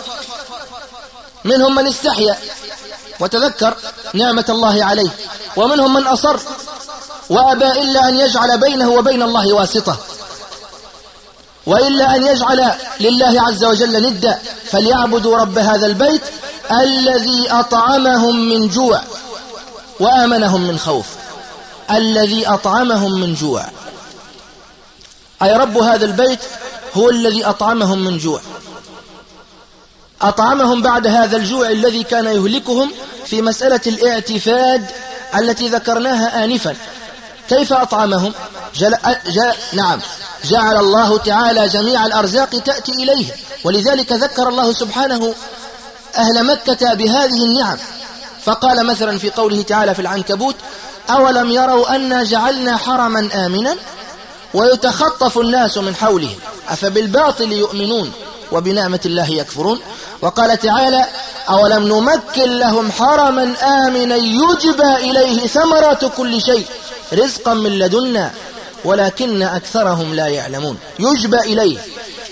A: منهم من استحيا وتذكر نعمة الله عليه. ومنهم من أصر وأبى إلا أن يجعل بينه وبين الله واسطة. وإلا أن يجعل لله عز وجل ندا فليعبدوا رب هذا البيت الذي أطعمهم من جوع وآمنهم من خوف. الذي أطعمهم من جوع. أي رب هذا البيت هو الذي أطعمهم من جوع. أطعمهم بعد هذا الجوع الذي كان يهلكهم في مسألة الاعتفاد التي ذكرناها آنفا. كيف أطعمهم؟ جل... جل... نعم. جعل الله تعالى جميع الأرزاق تأتي إليه. ولذلك ذكر الله سبحانه أهل مكة بهذه النعم. فقال مثلا في قوله تعالى في العنكبوت أولم يروا أنا جعلنا حرما آمنا؟ ويتخطف الناس من حولهم. أفبالباطل يؤمنون وبنعمة الله يكفرون؟ وقال تعالى أولم نمكن لهم حرما آمنا يجبى إليه ثمرات كل شيء رزقا من لدنا ولكن أكثرهم لا يعلمون. يجبى إليه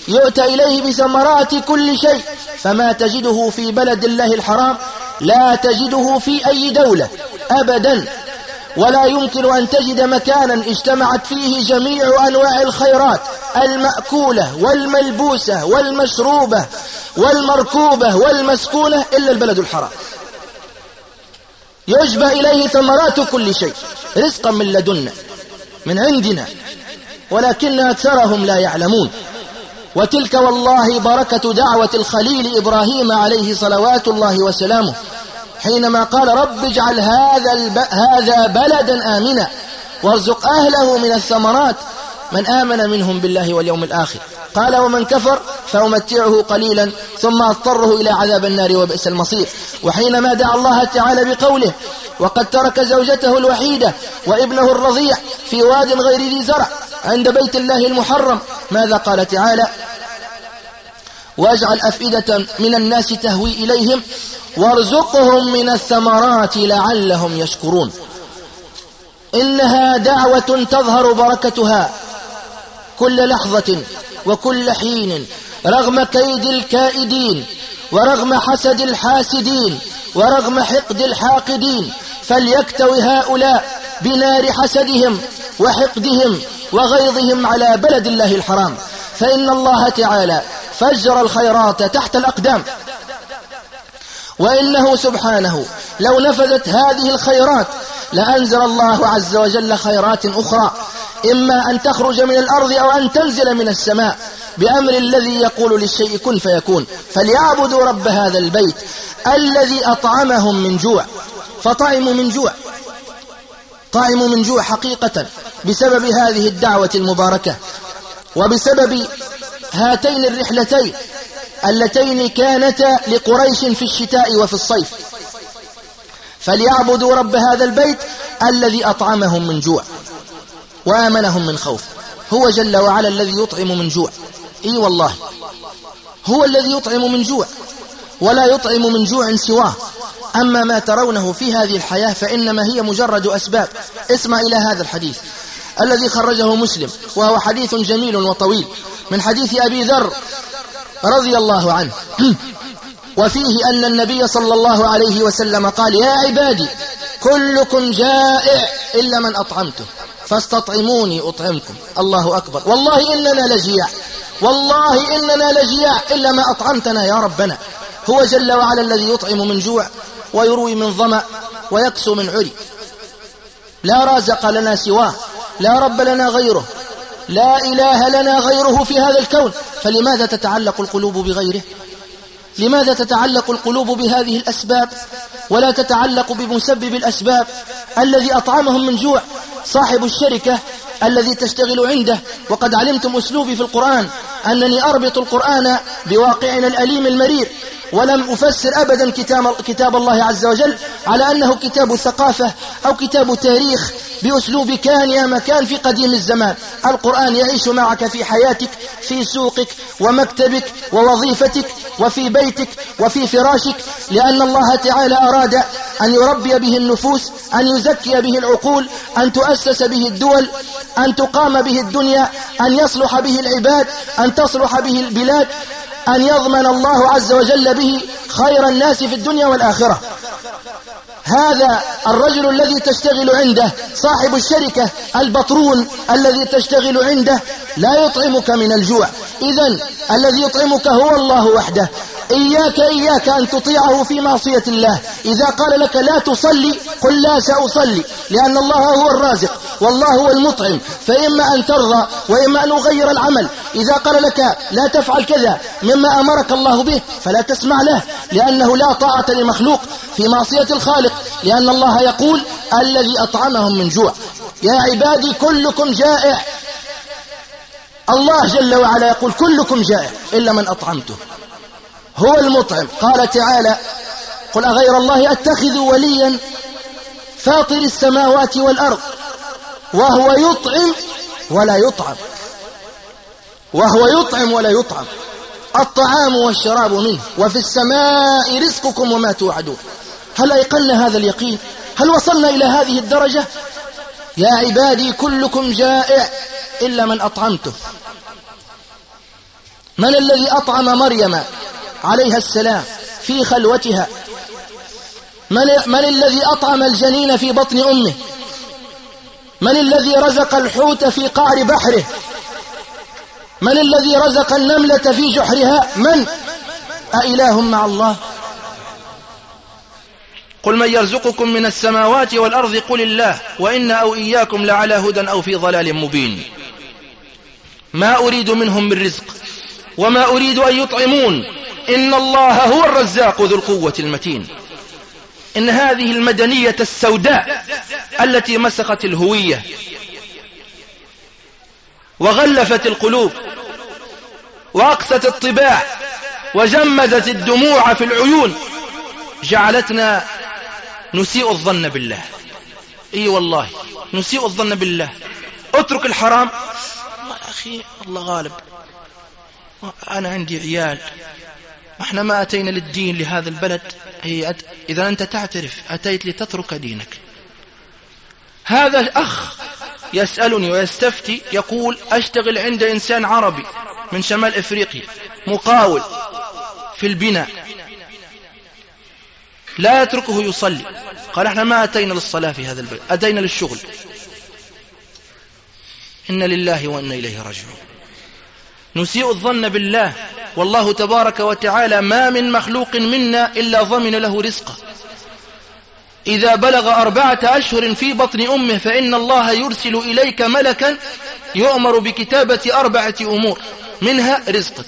A: يؤتى إليه بثمرات كل شيء فما تجده في بلد الله الحرام لا تجده في أي دولة أبدا. ولا يمكن أن تجد مكانا اجتمعت فيه جميع أنواع الخيرات المأكولة والملبوسة والمشروبة والمركوبة والمسكونة إلا البلد الحرام. يجبى إليه ثمرات كل شيء رزقا من لدنا من عندنا ولكن أكثرهم لا يعلمون. وتلك والله بركة دعوة الخليل إبراهيم عليه صلوات الله وسلامه. حينما قال رب اجعل هذا, الب... هذا بلدا آمنا وارزق أهله من الثمرات من آمن منهم بالله واليوم الآخر. قال ومن كفر فأمتعه قليلا ثم أضطره إلى عذاب النار وبئس المصير. وحينما دعا الله تعالى بقوله وقد ترك زوجته الوحيدة وابنه الرضيع في واد غير ذي زرع عند بيت الله المحرم ماذا قال تعالى؟ واجعل أفئدة من الناس تهوي إليهم وارزقهم من الثمرات لعلهم يشكرون. إنها دعوة تظهر بركتها كل لحظة وكل حين رغم كيد الكائدين ورغم حسد الحاسدين ورغم حقد الحاقدين فليكتوي هؤلاء بنار حسدهم وحقدهم وغيظهم على بلد الله الحرام. فإن الله تعالى فجر الخيرات تحت الأقدام. وإنه سبحانه لو نفذت هذه الخيرات لأنزل الله عز وجل خيرات أخرى. إما أن تخرج من الأرض أو أن تنزل من السماء. بأمر الذي يقول للشيء كن فيكون. فليعبدوا رب هذا البيت الذي أطعمهم من جوع. فطعموا من جوع. طعموا من جوع حقيقة بسبب هذه الدعوة المباركة. وبسبب هاتين الرحلتين اللتين كانتا لقريش في الشتاء وفي الصيف. فليعبدوا رب هذا البيت الذي أطعمهم من جوع وآمنهم من خوف. هو جل وعلا الذي يطعم من جوع. إي والله. هو الذي يطعم من جوع ولا يطعم من جوع سواه. أما ما ترونه في هذه الحياة فإنما هي مجرد أسباب. اسمع إلى هذا الحديث الذي خرجه مسلم وهو حديث جميل وطويل. من حديث أبي ذر رضي الله عنه. وفيه أن النبي صلى الله عليه وسلم قال يا عبادي كلكم جائع إلا من أطعمته. فاستطعموني أطعمكم. الله أكبر. والله إننا لجيع. والله إننا لجياع إلا ما أطعمتنا يا ربنا. هو جل وعلا الذي يطعم من جوع ويروي من ظمأ ويكسو من عري. لا رازق لنا سواه. لا رب لنا غيره. لا إله لنا غيره في هذا الكون. فلماذا تتعلق القلوب بغيره؟ لماذا تتعلق القلوب بهذه الأسباب؟ ولا تتعلق بمسبب الأسباب الذي أطعمهم من جوع. صاحب الشركة الذي تشتغل عنده. وقد علمتم أسلوبي في القرآن. أنني أربط القرآن بواقعنا الأليم المرير. ولم أفسر أبدا كتاب, كتاب الله عز وجل على أنه كتاب ثقافة أو كتاب تاريخ بأسلوب كان يا مكان في قديم الزمان. القرآن يعيش معك في حياتك في سوقك ومكتبك ووظيفتك وفي بيتك وفي فراشك لأن الله تعالى أراد أن يربي به النفوس أن يزكي به العقول أن تؤسس به الدول أن تقام به الدنيا أن يصلح به العباد أن تصلح به البلاد أن يضمن الله عز وجل به خير الناس في الدنيا والآخرة. هذا الرجل الذي تشتغل عنده صاحب الشركة البطرون الذي تشتغل عنده لا يطعمك من الجوع. إذا الذي يطعمك هو الله وحده. إياك إياك أن تطيعه في معصية الله. إذا قال لك لا تصلي قل لا سأصلي لأن الله هو الرازق والله هو المطعم. فإما أن ترضى وإما أن أغير العمل. إذا قال لك لا تفعل كذا مما أمرك الله به فلا تسمع له لأنه لا طاعة لمخلوق في معصية الخالق. لأن الله يقول الذي أطعمهم من جوع. يا عبادي كلكم جائع. الله جل وعلا يقول كلكم جائع إلا من أطعمته. هو المطعم. قال تعالى قل أغير الله أتخذ وليا فاطر السماوات والأرض وهو يطعم ولا يطعم. وهو يطعم ولا يطعم. الطعام والشراب منه وفي السماء رزقكم وما توعدون. هل أيقنا هذا اليقين؟ هل وصلنا إلى هذه الدرجة؟ يا عبادي كلكم جائع إلا من أطعمته. من الذي أطعم مريم؟ عليها السلام في خلوتها. من, من الذي أطعم الجنين في بطن أمه؟ من الذي رزق الحوت في قعر بحره؟ من الذي رزق النملة في جحرها؟ من؟ أإله مع الله؟ قل من يرزقكم من السماوات والأرض قل الله وإن أو إياكم لعلى هدى أو في ضلال مبين. ما أريد منهم من رزق وما أريد أن يطعمون إن الله هو الرزاق ذو القوة المتين. إن هذه المدنية السوداء التي مسخت الهوية وغلفت القلوب وأقست الطباع وجمدت الدموع في العيون جعلتنا نسيء الظن بالله. إي والله نسيء الظن بالله. اترك الحرام. الله يا أخي الله غالب. أنا عندي عيال. إحنا ما أتينا للدين لهذا البلد. هي أت... إذا أنت تعترف أتيت لتترك دينك. هذا أخ يسألني ويستفتي يقول أشتغل عند إنسان عربي من شمال إفريقيا مقاول في البناء. لا يتركه يصلي. قال إحنا ما أتينا للصلاة في هذا البلد أتينا للشغل. إن لله وإنا إليه راجعون. نسيء الظن بالله. والله تبارك وتعالى ما من مخلوق منا إلا ضمن له رزقه. إذا بلغ أربعة أشهر في بطن أمه فإن الله يرسل إليك ملكا يؤمر بكتابة أربعة أمور. منها رزقك.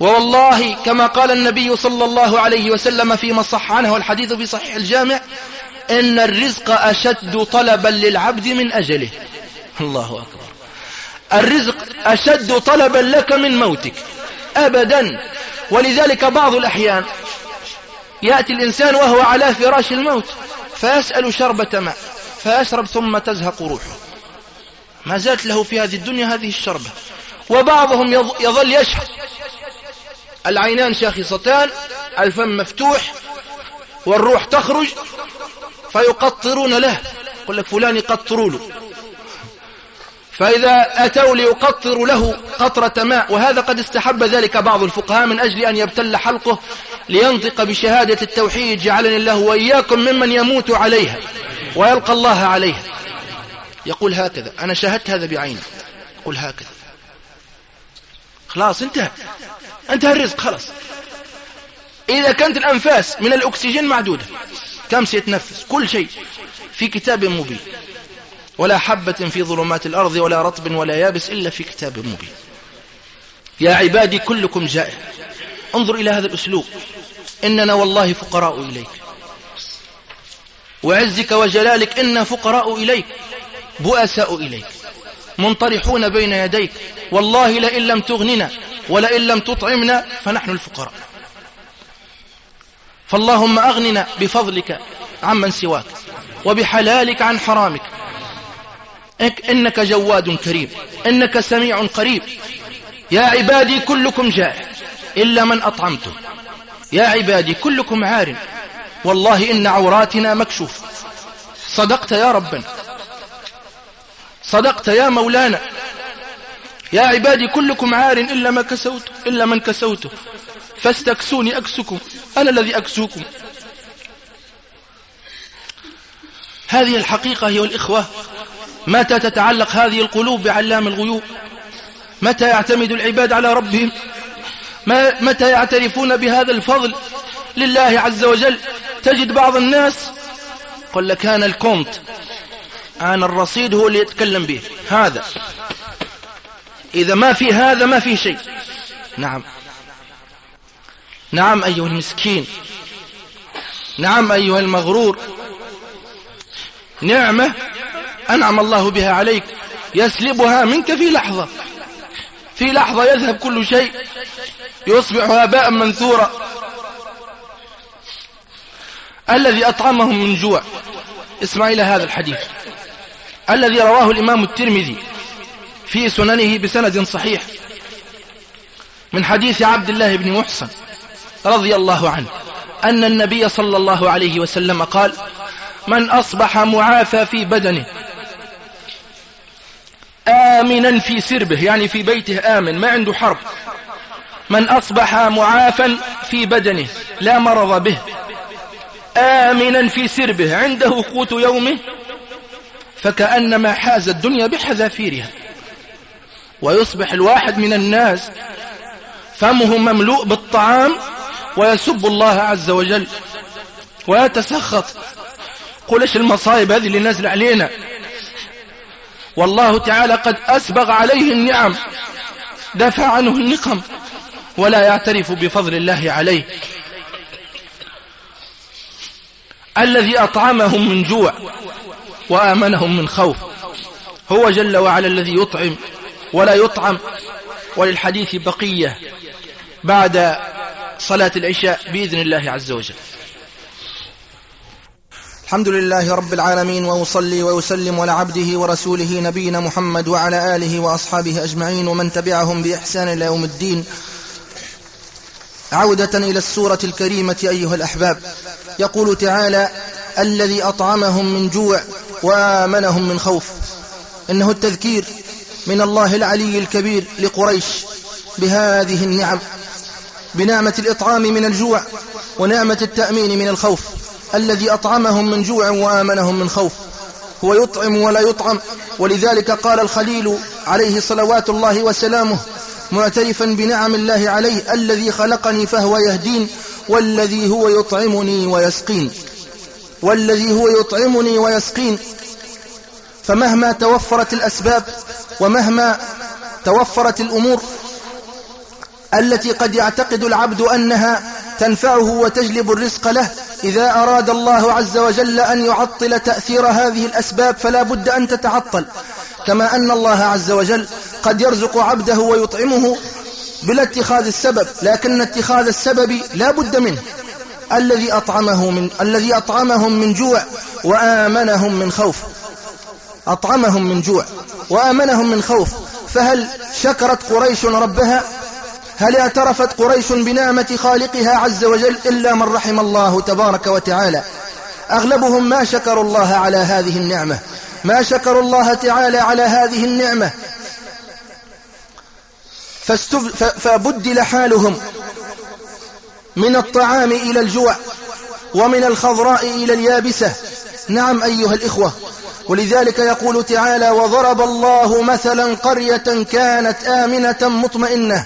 A: ووالله كما قال النبي صلى الله عليه وسلم فيما صح عنه والحديث في صحيح الجامع إن الرزق أشد طلبا للعبد من أجله. الله أكبر. الرزق أشد طلبا لك من موتك. أبدا. ولذلك بعض الأحيان يأتي الإنسان وهو على فراش الموت فيسأل شربة ماء فيشرب ثم تزهق روحه. ما زالت له في هذه الدنيا هذه الشربة. وبعضهم يظل يشهد العينان شاخصتان الفم مفتوح والروح تخرج فيقطرون له. يقول لك فلان يقطروا له. فإذا أتوا ليقطروا له قطرة ماء وهذا قد استحب ذلك بعض الفقهاء من أجل أن يبتل حلقه لينطق بشهادة التوحيد جعلني الله وإياكم ممن يموت عليها ويلقى الله عليها. يقول هكذا أنا شاهدت هذا بعيني. يقول هكذا. خلاص انتهى. انتهى الرزق خلاص. إذا كانت الأنفاس من الأكسجين معدودة كم سيتنفس كل شيء. في كتاب مبين. ولا حبة في ظلمات الأرض ولا رطب ولا يابس إلا في كتاب مبين. يا عبادي كلكم جائع. انظر إلى هذا الأسلوب. إننا والله فقراء إليك. وعزك وجلالك إنا فقراء إليك. بؤساء إليك. منطرحون بين يديك. والله لئن لم تغننا ولئن لم تطعمنا فنحن الفقراء. فاللهم أغننا بفضلك عمن سواك وبحلالك عن حرامك. إنك جواد كريم. إنك سميع قريب. يا عبادي كلكم جائع إلا من أطعمته. يا عبادي كلكم عار. والله إن عوراتنا مكشوف. صدقت يا ربنا. صدقت يا مولانا. يا عبادي كلكم عار. إلا ما كسوت إلا من كسوته فاستكسوني أكسكم. أنا الذي أكسوكم. هذه الحقيقة هي الإخوة. متى تتعلق هذه القلوب بعلام الغيوب؟ متى يعتمد العباد على ربهم؟ متى يعترفون بهذا الفضل لله عز وجل؟ تجد بعض الناس قل لك أنا الكونت. أنا الرصيد هو اللي يتكلم به. هذا. إذا ما في هذا ما في شيء. نعم. نعم أيها المسكين. نعم أيها المغرور. نعمة أنعم الله بها عليك يسلبها منك في لحظة. في لحظة يذهب كل شيء يصبح هباء منثورا. الذي أطعمهم من جوع. اسمع إلى هذا الحديث. الذي رواه الإمام الترمذي في سننه بسند صحيح من حديث عبد الله بن محسن رضي الله عنه أن النبي صلى الله عليه وسلم قال من أصبح معافى في بدنه آمنا في سربه يعني في بيته آمن ما عنده حرب. من أصبح معافا في بدنه لا مرض به. آمنا في سربه عنده قوت يومه فكأنما حاز الدنيا بحذافيرها. ويصبح الواحد من الناس فمه مملوء بالطعام ويسب الله عز وجل ويتسخط. قل إيش المصائب هذه اللي نازل علينا؟ والله تعالى قد أسبغ عليه النعم. دفع عنه النقم. ولا يعترف بفضل الله عليه. الذي أطعمهم من جوع وآمنهم من خوف. هو جل وعلا الذي يطعم ولا يطعم. وللحديث بقية بعد صلاة العشاء بإذن الله عز وجل.
B: الحمد لله رب العالمين وأصلي ويسلم على عبده ورسوله نبينا محمد وعلى آله وأصحابه أجمعين ومن تبعهم بإحسان إلى يوم الدين. عودة إلى السورة الكريمة أيها الأحباب. يقول تعالى الذي أطعمهم من جوع وآمنهم من خوف. إنه التذكير من الله العلي الكبير لقريش بهذه النعم بنعمة الإطعام من الجوع ونعمة التأمين من الخوف. الذي أطعمهم من جوع وآمنهم من خوف. هو يطعم ولا يطعم. ولذلك قال الخليل عليه صلوات الله وسلامه معترفا بنعم الله عليه الذي خلقني فهو يهدين والذي هو يطعمني ويسقين. والذي هو يطعمني ويسقين. فمهما توفرت الأسباب ومهما توفرت الأمور التي قد يعتقد العبد أنها تنفعه وتجلب الرزق له إذا أراد الله عز وجل أن يعطل تأثير هذه الأسباب فلا بد أن تتعطل. كما أن الله عز وجل قد يرزق عبده ويطعمه بلا اتخاذ السبب لكن اتخاذ السبب لا بد منه. الذي أطعمه من الذي أطعمهم من جوع وآمنهم من خوف. أطعمهم من جوع وآمنهم من خوف. فهل شكرت قريش ربها؟ هل اعترفت قريش بنعمة خالقها عز وجل إلا من رحم الله تبارك وتعالى؟ أغلبهم ما شكروا الله على هذه النعمة. ما شكروا الله تعالى على هذه النعمة. فبدل حالهم من الطعام إلى الجوع ومن الخضراء إلى اليابسة. نعم أيها الإخوة. ولذلك يقول تعالى وضرب الله مثلا قرية كانت آمنة مطمئنة.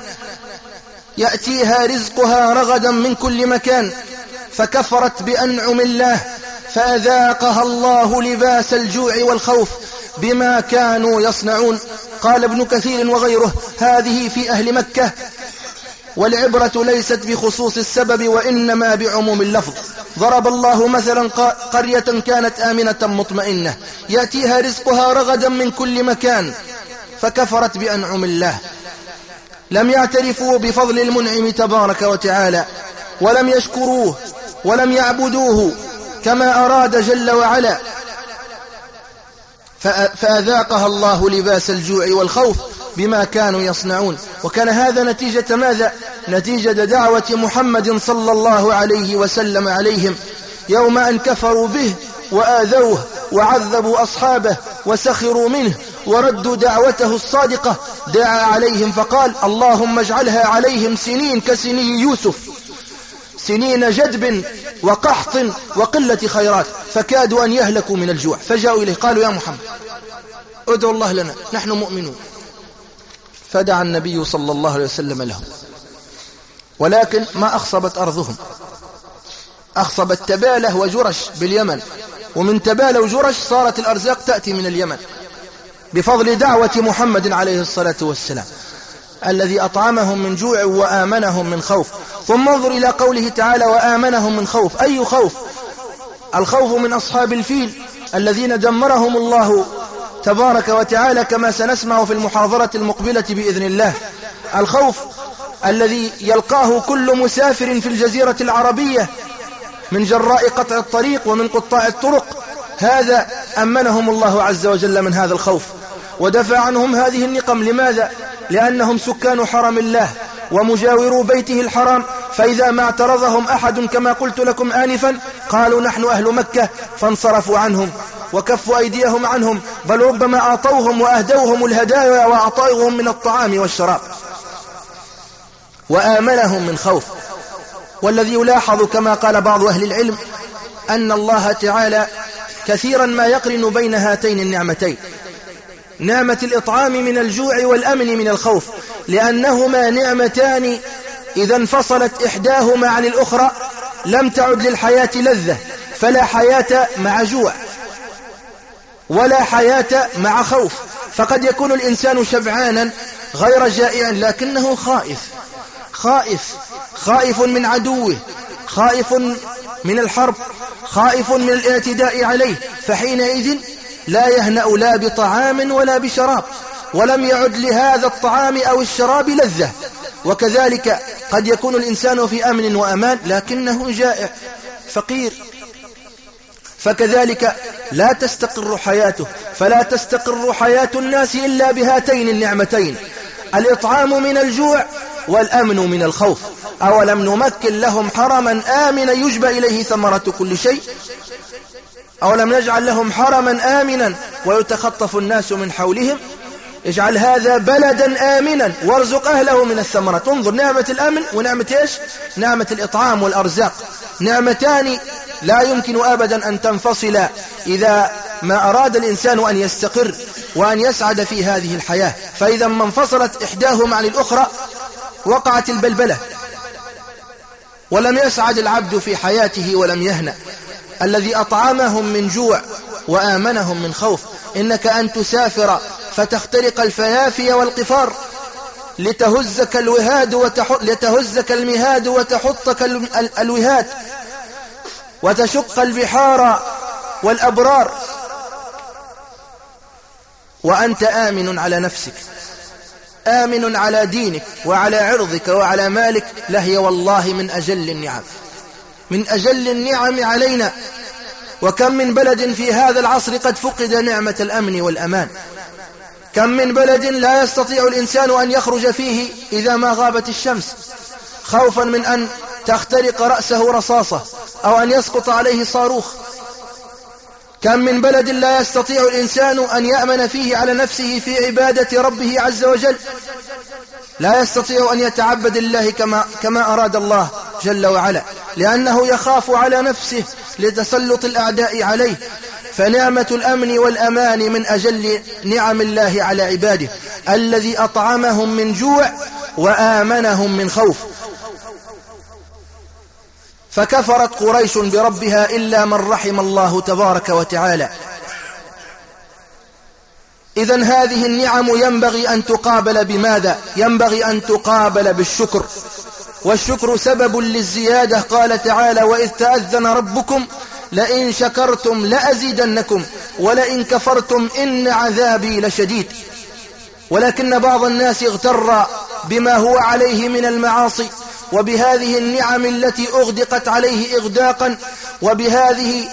B: يأتيها رزقها رغدا من كل مكان فكفرت بأنعم الله فأذاقها الله لباس الجوع والخوف بما كانوا يصنعون. قال ابن كثير وغيره هذه في أهل مكة والعبرة ليست بخصوص السبب وإنما بعموم اللفظ. ضرب الله مثلا قرية كانت آمنة مطمئنة يأتيها رزقها رغدا من كل مكان فكفرت بأنعم الله. لم يعترفوا بفضل المنعم تبارك وتعالى ولم يشكروه ولم يعبدوه كما أراد جل وعلا فأذاقها الله لباس الجوع والخوف بما كانوا يصنعون وكان هذا نتيجة ماذا؟ نتيجة دعوة محمد صلى الله عليه وسلم عليهم يوم أن كفروا به وآذوه وعذبوا أصحابه وسخروا منه وردوا دعوته الصادقة. دعا عليهم فقال اللهم اجعلها عليهم سنين كسني يوسف. سنين جدب وقحط وقلة خيرات. فكادوا أن يهلكوا من الجوع. فجاءوا إليه قالوا يا محمد ادعوا الله لنا نحن مؤمنون. فدعا النبي صلى الله عليه وسلم لهم ولكن ما أخصبت أرضهم. أخصبت تبالة وجرش باليمن. ومن تبالة وجرش صارت الأرزاق تأتي من اليمن بفضل دعوة محمد عليه الصلاة والسلام الذي أطعمهم من جوع وآمنهم من خوف. ثم انظر إلى قوله تعالى وآمنهم من خوف أي خوف؟ الخوف من أصحاب الفيل الذين دمرهم الله تبارك وتعالى كما سنسمع في المحاضرة المقبلة بإذن الله. الخوف الذي يلقاه كل مسافر في الجزيرة العربية من جراء قطع الطريق ومن قطاع الطرق. هذا أمنهم الله عز وجل من هذا الخوف. ودفع عنهم هذه النقم. لماذا؟ لأنهم سكان حرم الله ومجاورو بيته الحرام. فإذا ما اعترضهم أحد كما قلت لكم آنفا قالوا نحن أهل مكة فانصرفوا عنهم وكفوا أيديهم عنهم. بل ربما أعطوهم وأهدوهم الهدايا وأعطوهم من الطعام والشراب. وآمنهم من خوف. والذي يلاحظ كما قال بعض أهل العلم أن الله تعالى كثيرا ما يقرن بين هاتين النعمتين. نعمة الإطعام من الجوع والأمن من الخوف لأنهما نعمتان إذا انفصلت إحداهما عن الأخرى لم تعد للحياة لذة فلا حياة مع جوع ولا حياة مع خوف. فقد يكون الإنسان شبعانا غير جائع لكنه خائف خائف. خائف من عدوه خائف من الحرب خائف من الاعتداء عليه فحينئذ لا يهنأ لا بطعام ولا بشراب ولم يعد لهذا الطعام أو الشراب لذة. وكذلك قد يكون الإنسان في أمن وأمان لكنه جائع فقير. فكذلك لا تستقر حياته فلا تستقر حياة الناس إلا بهاتين النعمتين الإطعام من الجوع والأمن من الخوف. أولم نمكن لهم حرما آمنا يجبى إليه ثمرة كل شيء؟ أولم نجعل لهم حرما آمنا ويتخطف الناس من حولهم؟ اجعل هذا بلدا آمنا وارزق أهله من الثمرات انظر نعمة الأمن ونعمة إيش؟ نعمة الإطعام والأرزاق. نعمتان لا يمكن أبدا أن تنفصل إذا ما أراد الإنسان أن يستقر وأن يسعد في هذه الحياة. فإذا ما انفصلت إحداهما عن الأخرى وقعت البلبلة. ولم يسعد العبد في حياته ولم يهنأ. الذي أطعمهم من جوع وآمنهم من خوف. إنك أن تسافر فتخترق الفيافي والقفار. لتهزك الوهاد وتحط لتهزك المهاد وتحطك الوهاد. وتشق البحار والأبرار. وأنت آمن على نفسك. آمن على دينك وعلى عرضك وعلى مالك لهي والله من أجل النعم. من أجل النعم علينا. وكم من بلد في هذا العصر قد فقد نعمة الأمن والأمان. كم من بلد لا يستطيع الإنسان أن يخرج فيه إذا ما غابت الشمس. خوفا من أن تخترق رأسه رصاصة أو أن يسقط عليه صاروخ. كم من بلد لا يستطيع الإنسان أن يأمن فيه على نفسه في عبادة ربه عز وجل لا يستطيع أن يتعبد الله كما, كما أراد الله جل وعلا لأنه يخاف على نفسه لتسلط الأعداء عليه. فنعمة الأمن والأمان من أجل نعم الله على عباده الذي أطعمهم من جوع وآمنهم من خوف. فكفرت قريش بربها إلا من رحم الله تبارك وتعالى. إذا هذه النعم ينبغي أن تقابل بماذا؟ ينبغي أن تقابل بالشكر. والشكر سبب للزيادة. قال تعالى وإذ تأذن ربكم لئن شكرتم لأزيدنكم ولئن كفرتم إن عذابي لشديد. ولكن بعض الناس اغتر بما هو عليه من المعاصي. وبهذه النعم التي أغدقت عليه إغداقا وبهذه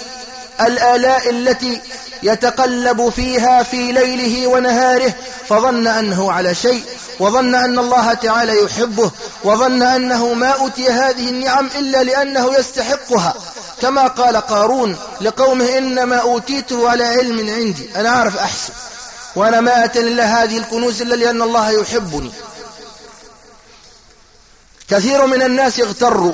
B: الآلاء التي يتقلب فيها في ليله ونهاره فظن أنه على شيء وظن أن الله تعالى يحبه وظن أنه ما أوتي هذه النعم إلا لأنه يستحقها. كما قال قارون لقومه إنما أوتيته على علم عندي. أنا أعرف أحسن. وأنا ما أتني إلا هذه الكنوز إلا لأن الله يحبني. كثير من الناس اغتروا.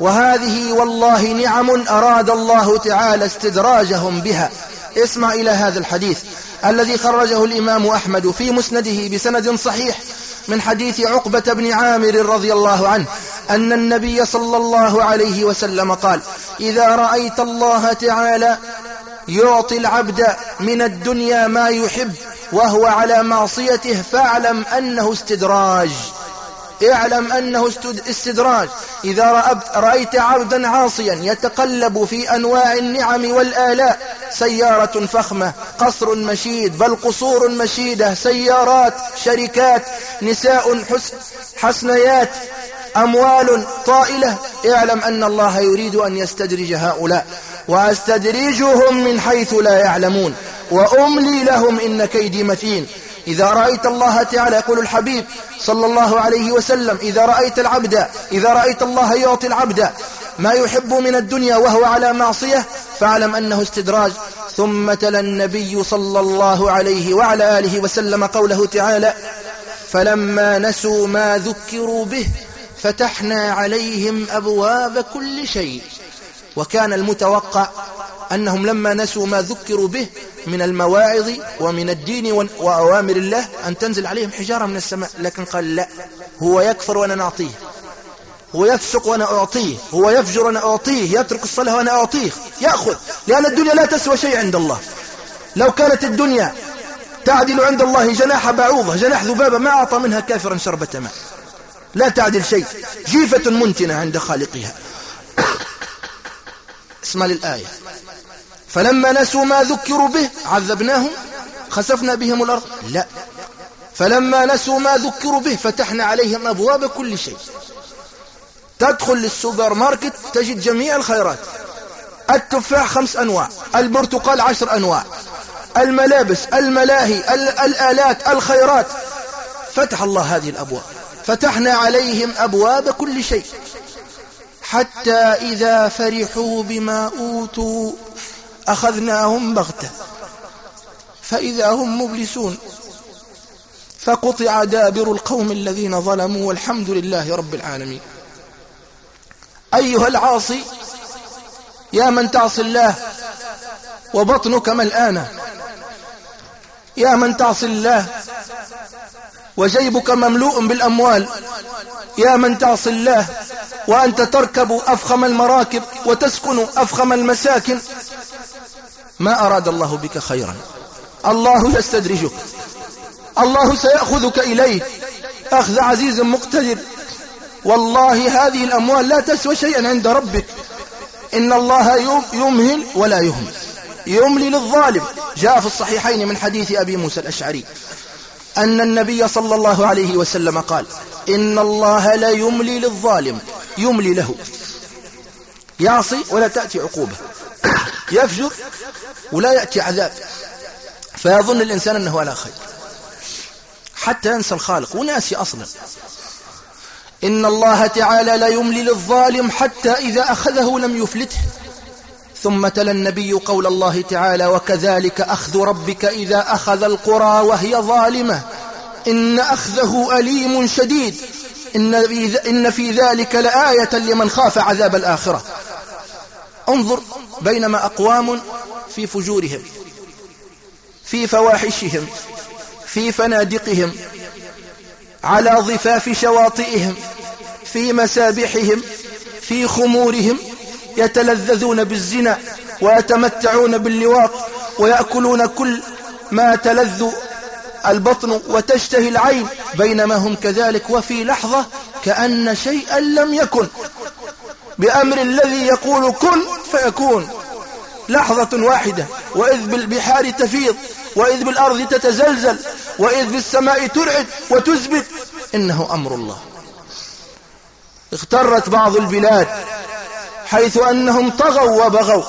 B: وهذه والله نعم أراد الله تعالى استدراجهم بها. اسمع إلى هذا الحديث الذي خرجه الإمام أحمد في مسنده بسند صحيح من حديث عقبة بن عامر رضي الله عنه أن النبي صلى الله عليه وسلم قال إذا رأيت الله تعالى يعطي العبد من الدنيا ما يحب وهو على معصيته فاعلم أنه استدراج. اعلم أنه استدراج. إذا رأيت عبدا عاصيا يتقلب في أنواع النعم والآلاء. سيارة فخمة قصر مشيد بل قصور مشيدة سيارات شركات نساء حسنيات أموال طائلة. اعلم أن الله يريد أن يستدرج هؤلاء. وأستدرجهم من حيث لا يعلمون. وأملي لهم إن كيدي متين. إذا رأيت الله تعالى يقول الحبيب صلى الله عليه وسلم إذا رأيت العبد إذا رأيت الله يعطي العبد ما يحب من الدنيا وهو على معصية فاعلم أنه استدراج. ثم تلا النبي صلى الله عليه وعلى آله وسلم قوله تعالى فلما نسوا ما ذكروا به فتحنا عليهم أبواب كل شيء. وكان المتوقع أنهم لما نسوا ما ذكروا به من المواعظ ومن الدين وأوامر الله أن تنزل عليهم حجارة من السماء لكن قال لا هو يكفر وأنا نعطيه. هو يفسق وأنا أعطيه. هو يفجر وأنا أعطيه. يترك الصلاة وأنا أعطيه. يأخذ. لأن الدنيا لا تسوى شيء عند الله. لو كانت الدنيا تعدل عند الله جناح بعوضة جناح ذبابة ما أعطى منها كافرا شربة ماء. لا تعدل شيء. جيفة منتنة عند خالقها. اسمع للآية. فلما نسوا ما ذكروا به عذبناهم خسفنا بهم الأرض. لا. فلما نسوا ما ذكروا به فتحنا عليهم أبواب كل شيء. تدخل للسوبر ماركت تجد جميع الخيرات. التفاح خمس أنواع البرتقال عشر أنواع الملابس الملاهي الآلات الخيرات. فتح الله هذه الأبواب. فتحنا عليهم أبواب كل شيء. حتى إذا فرحوا بما أوتوا أخذناهم بغتة. فإذا هم مبلسون فقطع دابر القوم الذين ظلموا والحمد لله رب العالمين. أيها العاصي يا من تعصي الله وبطنك ملآنة. يا من تعصي الله وجيبك مملوء بالأموال. يا من تعصي الله وأنت تركب أفخم المراكب وتسكن أفخم المساكن. ما أراد الله بك خيرا. الله يستدرجك. الله سيأخذك إليه أخذ عزيز مقتدر. والله هذه الأموال لا تسوى شيئا عند ربك. إن الله يمهل ولا يهمل. يملي للظالم. جاء في الصحيحين من حديث أبي موسى الأشعري. أن النبي صلى الله عليه وسلم قال إن الله لا يملي للظالم يملي له. يعصي ولا تأتي عقوبة. يفجر ولا يأتي عذاب. فيظن الإنسان أنه على خير. حتى ينسى الخالق وناسي أصلا. إن الله تعالى لا يملي للظالم حتى إذا أخذه لم يفلته. ثم تلا النبي قول الله تعالى وكذلك أخذ ربك إذا أخذ القرى وهي ظالمة. إن أخذه أليم شديد. إن في ذلك لآية لمن خاف عذاب الآخرة. انظر بينما أقوام في فجورهم في فواحشهم في فنادقهم على ضفاف شواطئهم في مسابحهم في خمورهم يتلذذون بالزنا ويتمتعون باللواط ويأكلون كل ما تلذ البطن وتشتهي العين بينما هم كذلك وفي لحظة كأن شيئا لم يكن بأمر الذي يقول كن فيكون لحظة واحدة وإذ بالبحار تفيض وإذ بالأرض تتزلزل وإذ بالسماء ترعد وتثبت إنه أمر الله. اغترت بعض البلاد حيث أنهم طغوا وبغوا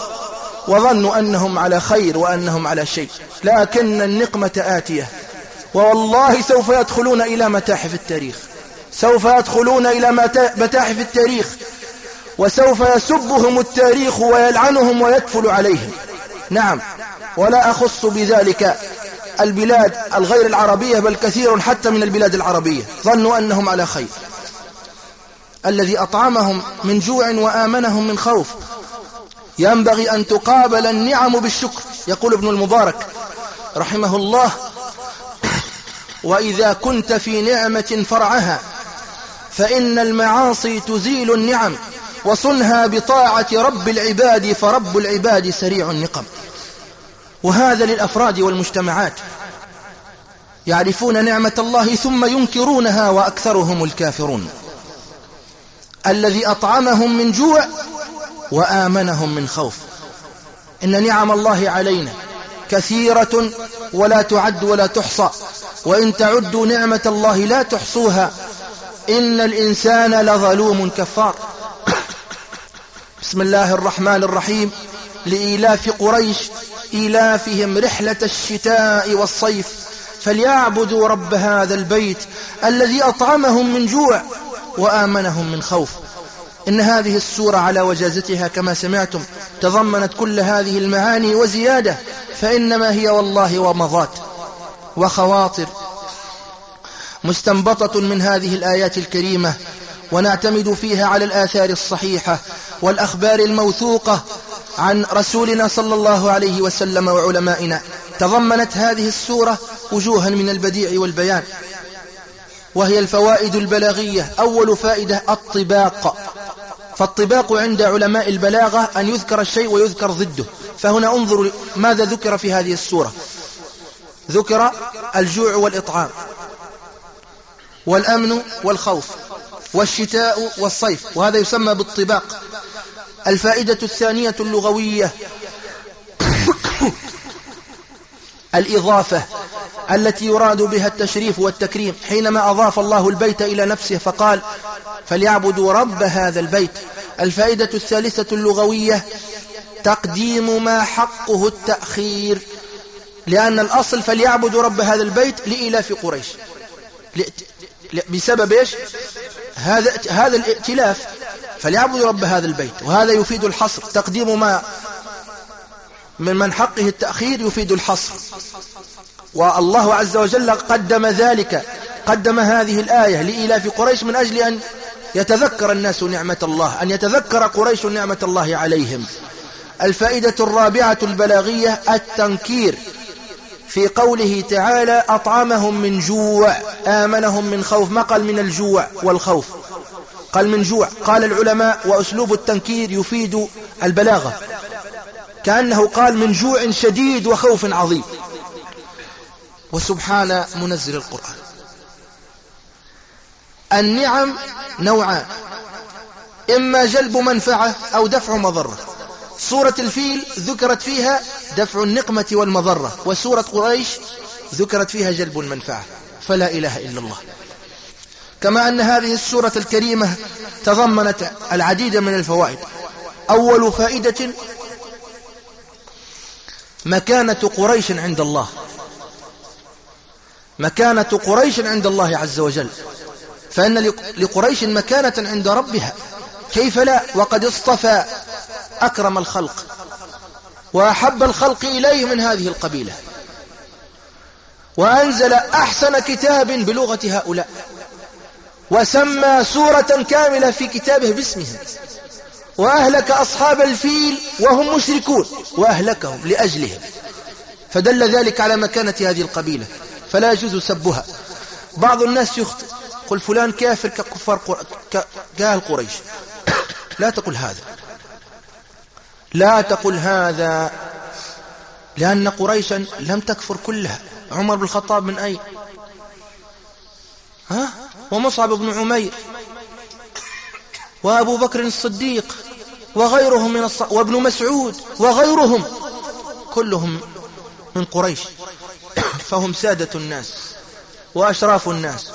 B: وظنوا أنهم على خير وأنهم على شيء لكن النقمة آتية. والله سوف يدخلون إلى متاحف التاريخ سوف يدخلون إلى متاحف التاريخ. وسوف يسبهم التاريخ ويلعنهم ويكفل عليهم. نعم. ولا أخص بذلك البلاد الغير العربية بل كثير حتى من البلاد العربية. ظنوا أنهم على خير. الذي أطعمهم من جوع وآمنهم من خوف. ينبغي أن تقابل النعم بالشكر يقول ابن المبارك رحمه الله. وإذا كنت في نعمة فرعها فإن المعاصي تزيل النعم. وصنها بطاعة رب العباد فرب العباد سريع النقم. وهذا للأفراد والمجتمعات. يعرفون نعمة الله ثم ينكرونها وأكثرهم الكافرون. الذي أطعمهم من جوع وآمنهم من خوف. إن نعم الله علينا كثيرة ولا تعد ولا تحصى. وإن تعدوا نعمة الله لا تحصوها. إن الإنسان لظلوم كفار. بسم الله الرحمن الرحيم. لإيلاف قريش إيلافهم رحلة الشتاء والصيف. فليعبدوا رب هذا البيت الذي أطعمهم من جوع وآمنهم من خوف. إن هذه السورة على وجازتها كما سمعتم تضمنت كل هذه المعاني وزيادة فإنما هي والله ومضات. وخواطر. مستنبطة من هذه الآيات الكريمة ونعتمد فيها على الآثار الصحيحة والأخبار الموثوقة عن رسولنا صلى الله عليه وسلم وعلمائنا. تضمنت هذه السورة وجوها من البديع والبيان. وهي الفوائد البلاغية. أول فائدة الطباق. فالطباق عند علماء البلاغة أن يذكر الشيء ويذكر ضده. فهنا انظروا ماذا ذكر في هذه السورة. ذكر الجوع والإطعام والأمن والخوف. والشتاء والصيف وهذا يسمى بالطباق. الفائدة الثانية اللغوية الإضافة التي يراد بها التشريف والتكريم. حينما أضاف الله البيت إلى نفسه فقال فليعبدوا رب هذا البيت. الفائدة الثالثة اللغوية تقديم ما حقه التأخير. لأن الأصل فليعبدوا رب هذا البيت لإلاف قريش. بسبب إيش؟ هذا هذا الائتلاف فليعبدوا رب هذا البيت وهذا يفيد الحصر. تقديم ما من من حقه التأخير يفيد الحصر. والله عز وجل قدم ذلك قدم هذه الآية لإلاف قريش من أجل أن يتذكر الناس نعمة الله أن يتذكر قريش نعمة الله عليهم. الفائدة الرابعة البلاغية التنكير. في قوله تعالى أطعمهم من جوع آمنهم من خوف. ما قال من الجوع والخوف؟ قال من جوع. قال العلماء وأسلوب التنكير يفيد البلاغة. كأنه قال من جوع شديد وخوف عظيم. وسبحان منزل القرآن. النعم نوعان. إما جلب منفعة أو دفع مضرة. سورة الفيل ذكرت فيها دفع النقمة والمضرة وسورة قريش ذكرت فيها جلب المنفعة فلا إله إلا الله. كما أن هذه السورة الكريمة تضمنت العديد من الفوائد. أول فائدة مكانة قريش عند الله. مكانة قريش عند الله عز وجل. فإن لقريش مكانة عند ربها. كيف لا؟ وقد اصطفى أكرم الخلق وأحب الخلق إليه من هذه القبيلة. وأنزل أحسن كتاب بلغة هؤلاء وسمى سورة كاملة في كتابه باسمهم. وأهلك أصحاب الفيل وهم مشركون وأهلكهم لأجلهم. فدل ذلك على مكانة هذه القبيلة فلا يجوز سبها. بعض الناس يخطئ قل فلان كافر ككفار قر... كاهل قريش. لا تقل هذا. لا تقل هذا لأن قريشا لم تكفر كلها. عمر بن الخطاب من أين؟ ها؟ ومصعب بن عمير وأبو بكر الصديق وغيرهم من الص... وابن مسعود وغيرهم كلهم من قريش. فهم سادة الناس وأشراف الناس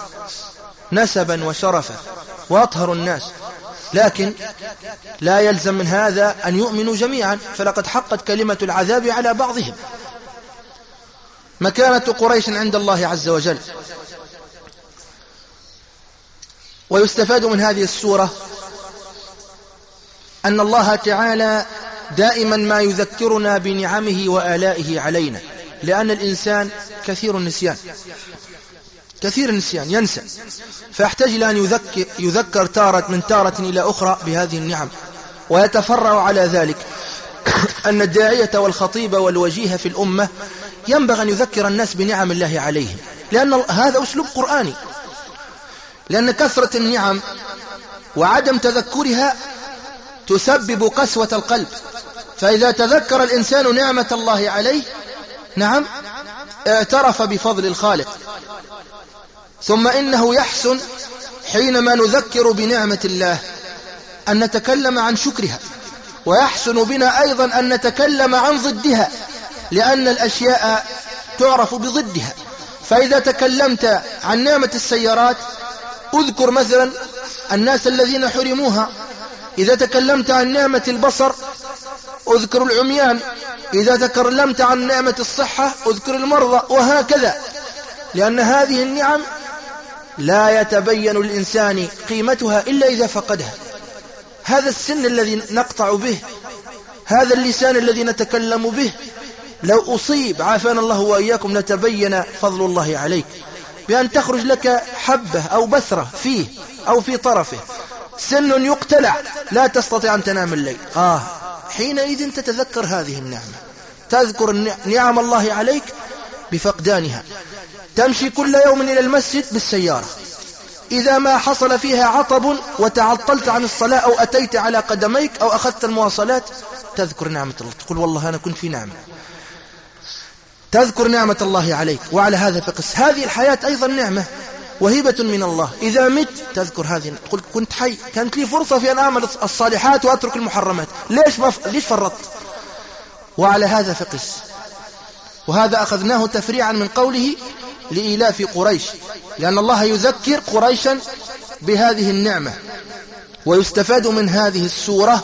B: نسبا وشرفا وأطهر الناس. لكن لا يلزم من هذا أن يؤمنوا جميعا فلقد حقت كلمة العذاب على بعضهم. مكانة قريش عند الله عز وجل. ويستفاد من هذه السورة أن الله تعالى دائما ما يذكرنا بنعمه وآلائه علينا لأن الإنسان كثير النسيان. كثير النسيان ينسى. فيحتاج إلى أن يذكر, يذكر تارة من تارة إلى أخرى بهذه النعم. ويتفرع على ذلك. أن الداعية والخطيب والوجيه في الأمة ينبغي أن يذكر الناس بنعم الله عليهم. لأن هذا أسلوب قرآني. لأن كثرة النعم وعدم تذكرها تسبب قسوة القلب. فإذا تذكر الإنسان نعمة الله عليه نعم اعترف بفضل الخالق. ثم إنه يحسن حينما نذكر بنعمة الله أن نتكلم عن شكرها ويحسن بنا أيضا أن نتكلم عن ضدها لأن الأشياء تعرف بضدها. فإذا تكلمت عن نعمة السيارات أذكر مثلا الناس الذين حرموها. إذا تكلمت عن نعمة البصر أذكر العميان. إذا تكلمت عن نعمة الصحة أذكر المرضى وهكذا. لأن هذه النعم لا يتبين الإنسان قيمتها إلا إذا فقدها. هذا السن الذي نقطع به هذا اللسان الذي نتكلم به لو أصيب عافانا الله وإياكم لتبين فضل الله عليك. بأن تخرج لك حبة أو بثرة فيه أو في طرفه. سن يقتلع لا تستطيع أن تنام الليل. آه حينئذ تتذكر هذه النعمة. تذكر نعم الله عليك بفقدانها. تمشي كل يوم إلى المسجد بالسيارة. إذا ما حصل فيها عطب وتعطلت عن الصلاة أو أتيت على قدميك أو أخذت المواصلات تذكر نعمة الله. تقول والله أنا كنت في نعمة. تذكر نعمة الله عليك. وعلى هذا فقس. هذه الحياة أيضا نعمة وهبة من الله. إذا مت تذكر هذه. قلت كنت حي. كانت لي فرصة في أن أعمل الصالحات وأترك المحرمات. ليش, مف... ليش فرطت؟ وعلى هذا فقس. وهذا أخذناه تفريعا من قوله لإيلاف قريش لأن الله يذكر قريشا بهذه النعمة ويستفاد من هذه السورة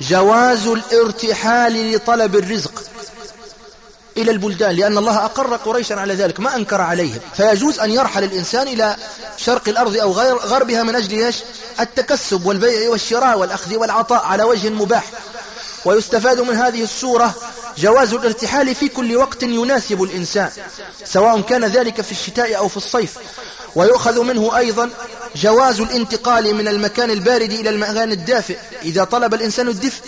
B: جواز الارتحال لطلب الرزق إلى البلدان لأن الله أقر قريشا على ذلك ما أنكر عليهم. فيجوز أن يرحل الإنسان إلى شرق الأرض أو غير غربها من أجل إيش؟ التكسب والبيع والشراء والأخذ والعطاء على وجه مباح. ويستفاد من هذه السورة جواز الارتحال في كل وقت يناسب الإنسان سواء كان ذلك في الشتاء أو في الصيف. ويؤخذ منه أيضا جواز الانتقال من المكان البارد إلى المكان الدافئ إذا طلب الإنسان الدفء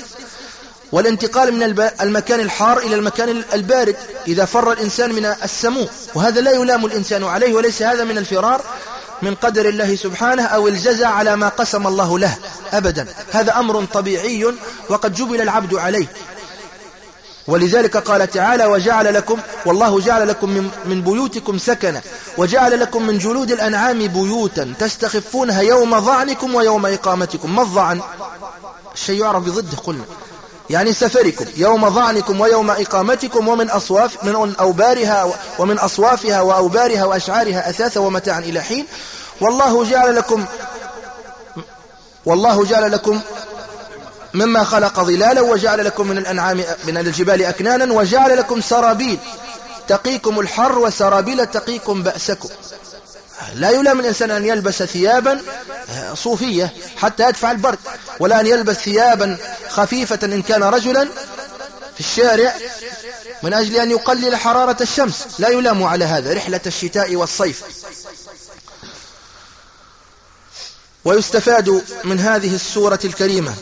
B: والانتقال من المكان الحار إلى المكان البارد إذا فر الإنسان من السموم وهذا لا يلام الإنسان عليه وليس هذا من الفرار من قدر الله سبحانه أو الجزع على ما قسم الله له أبدا. هذا أمر طبيعي وقد جبل العبد عليه. ولذلك قال تعالى وجعل لكم والله جعل لكم من, بيوتكم سكنا وجعل لكم من جلود الأنعام بيوتا تستخفونها يوم ظعنكم ويوم إقامتكم. ما الظعن؟ الشيء يعرف بضده قلنا. يعني سفركم يوم ظعنكم ويوم إقامتكم ومن أصواف من أوبارها ومن أصوافها وأوبارها وأشعارها أثاثا ومتاعا إلى حين. والله جعل لكم والله جعل لكم مما خلق ظلالا وجعل لكم من الأنعام من الجبال أكنانا وجعل لكم سرابيل. تقيكم الحر وسرابيل تقيكم بأسكم. لا يلام الإنسان أن يلبس ثيابا صوفية حتى يدفع البرد ولا أن يلبس ثيابا خفيفة إن كان رجلا في الشارع من أجل أن يقلل حرارة الشمس. لا يلام على هذا رحلة الشتاء والصيف. ويستفاد من هذه السورة الكريمة.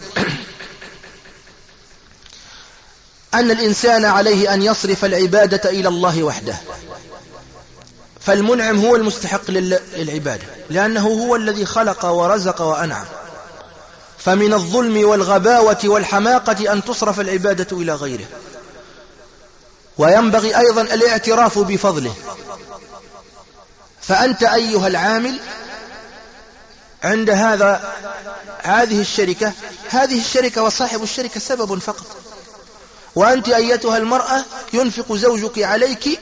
B: أن الإنسان عليه أن يصرف العبادة إلى الله وحده. فالمنعم هو المستحق للعبادة لأنه هو الذي خلق ورزق وأنعم. فمن الظلم والغباوة والحماقة أن تصرف العبادة إلى غيره. وينبغي أيضا الاعتراف بفضله. فأنت أيها العامل عند هذا هذه الشركة هذه الشركة وصاحب الشركة سبب فقط. وأنت أيتها المرأة ينفق زوجك عليك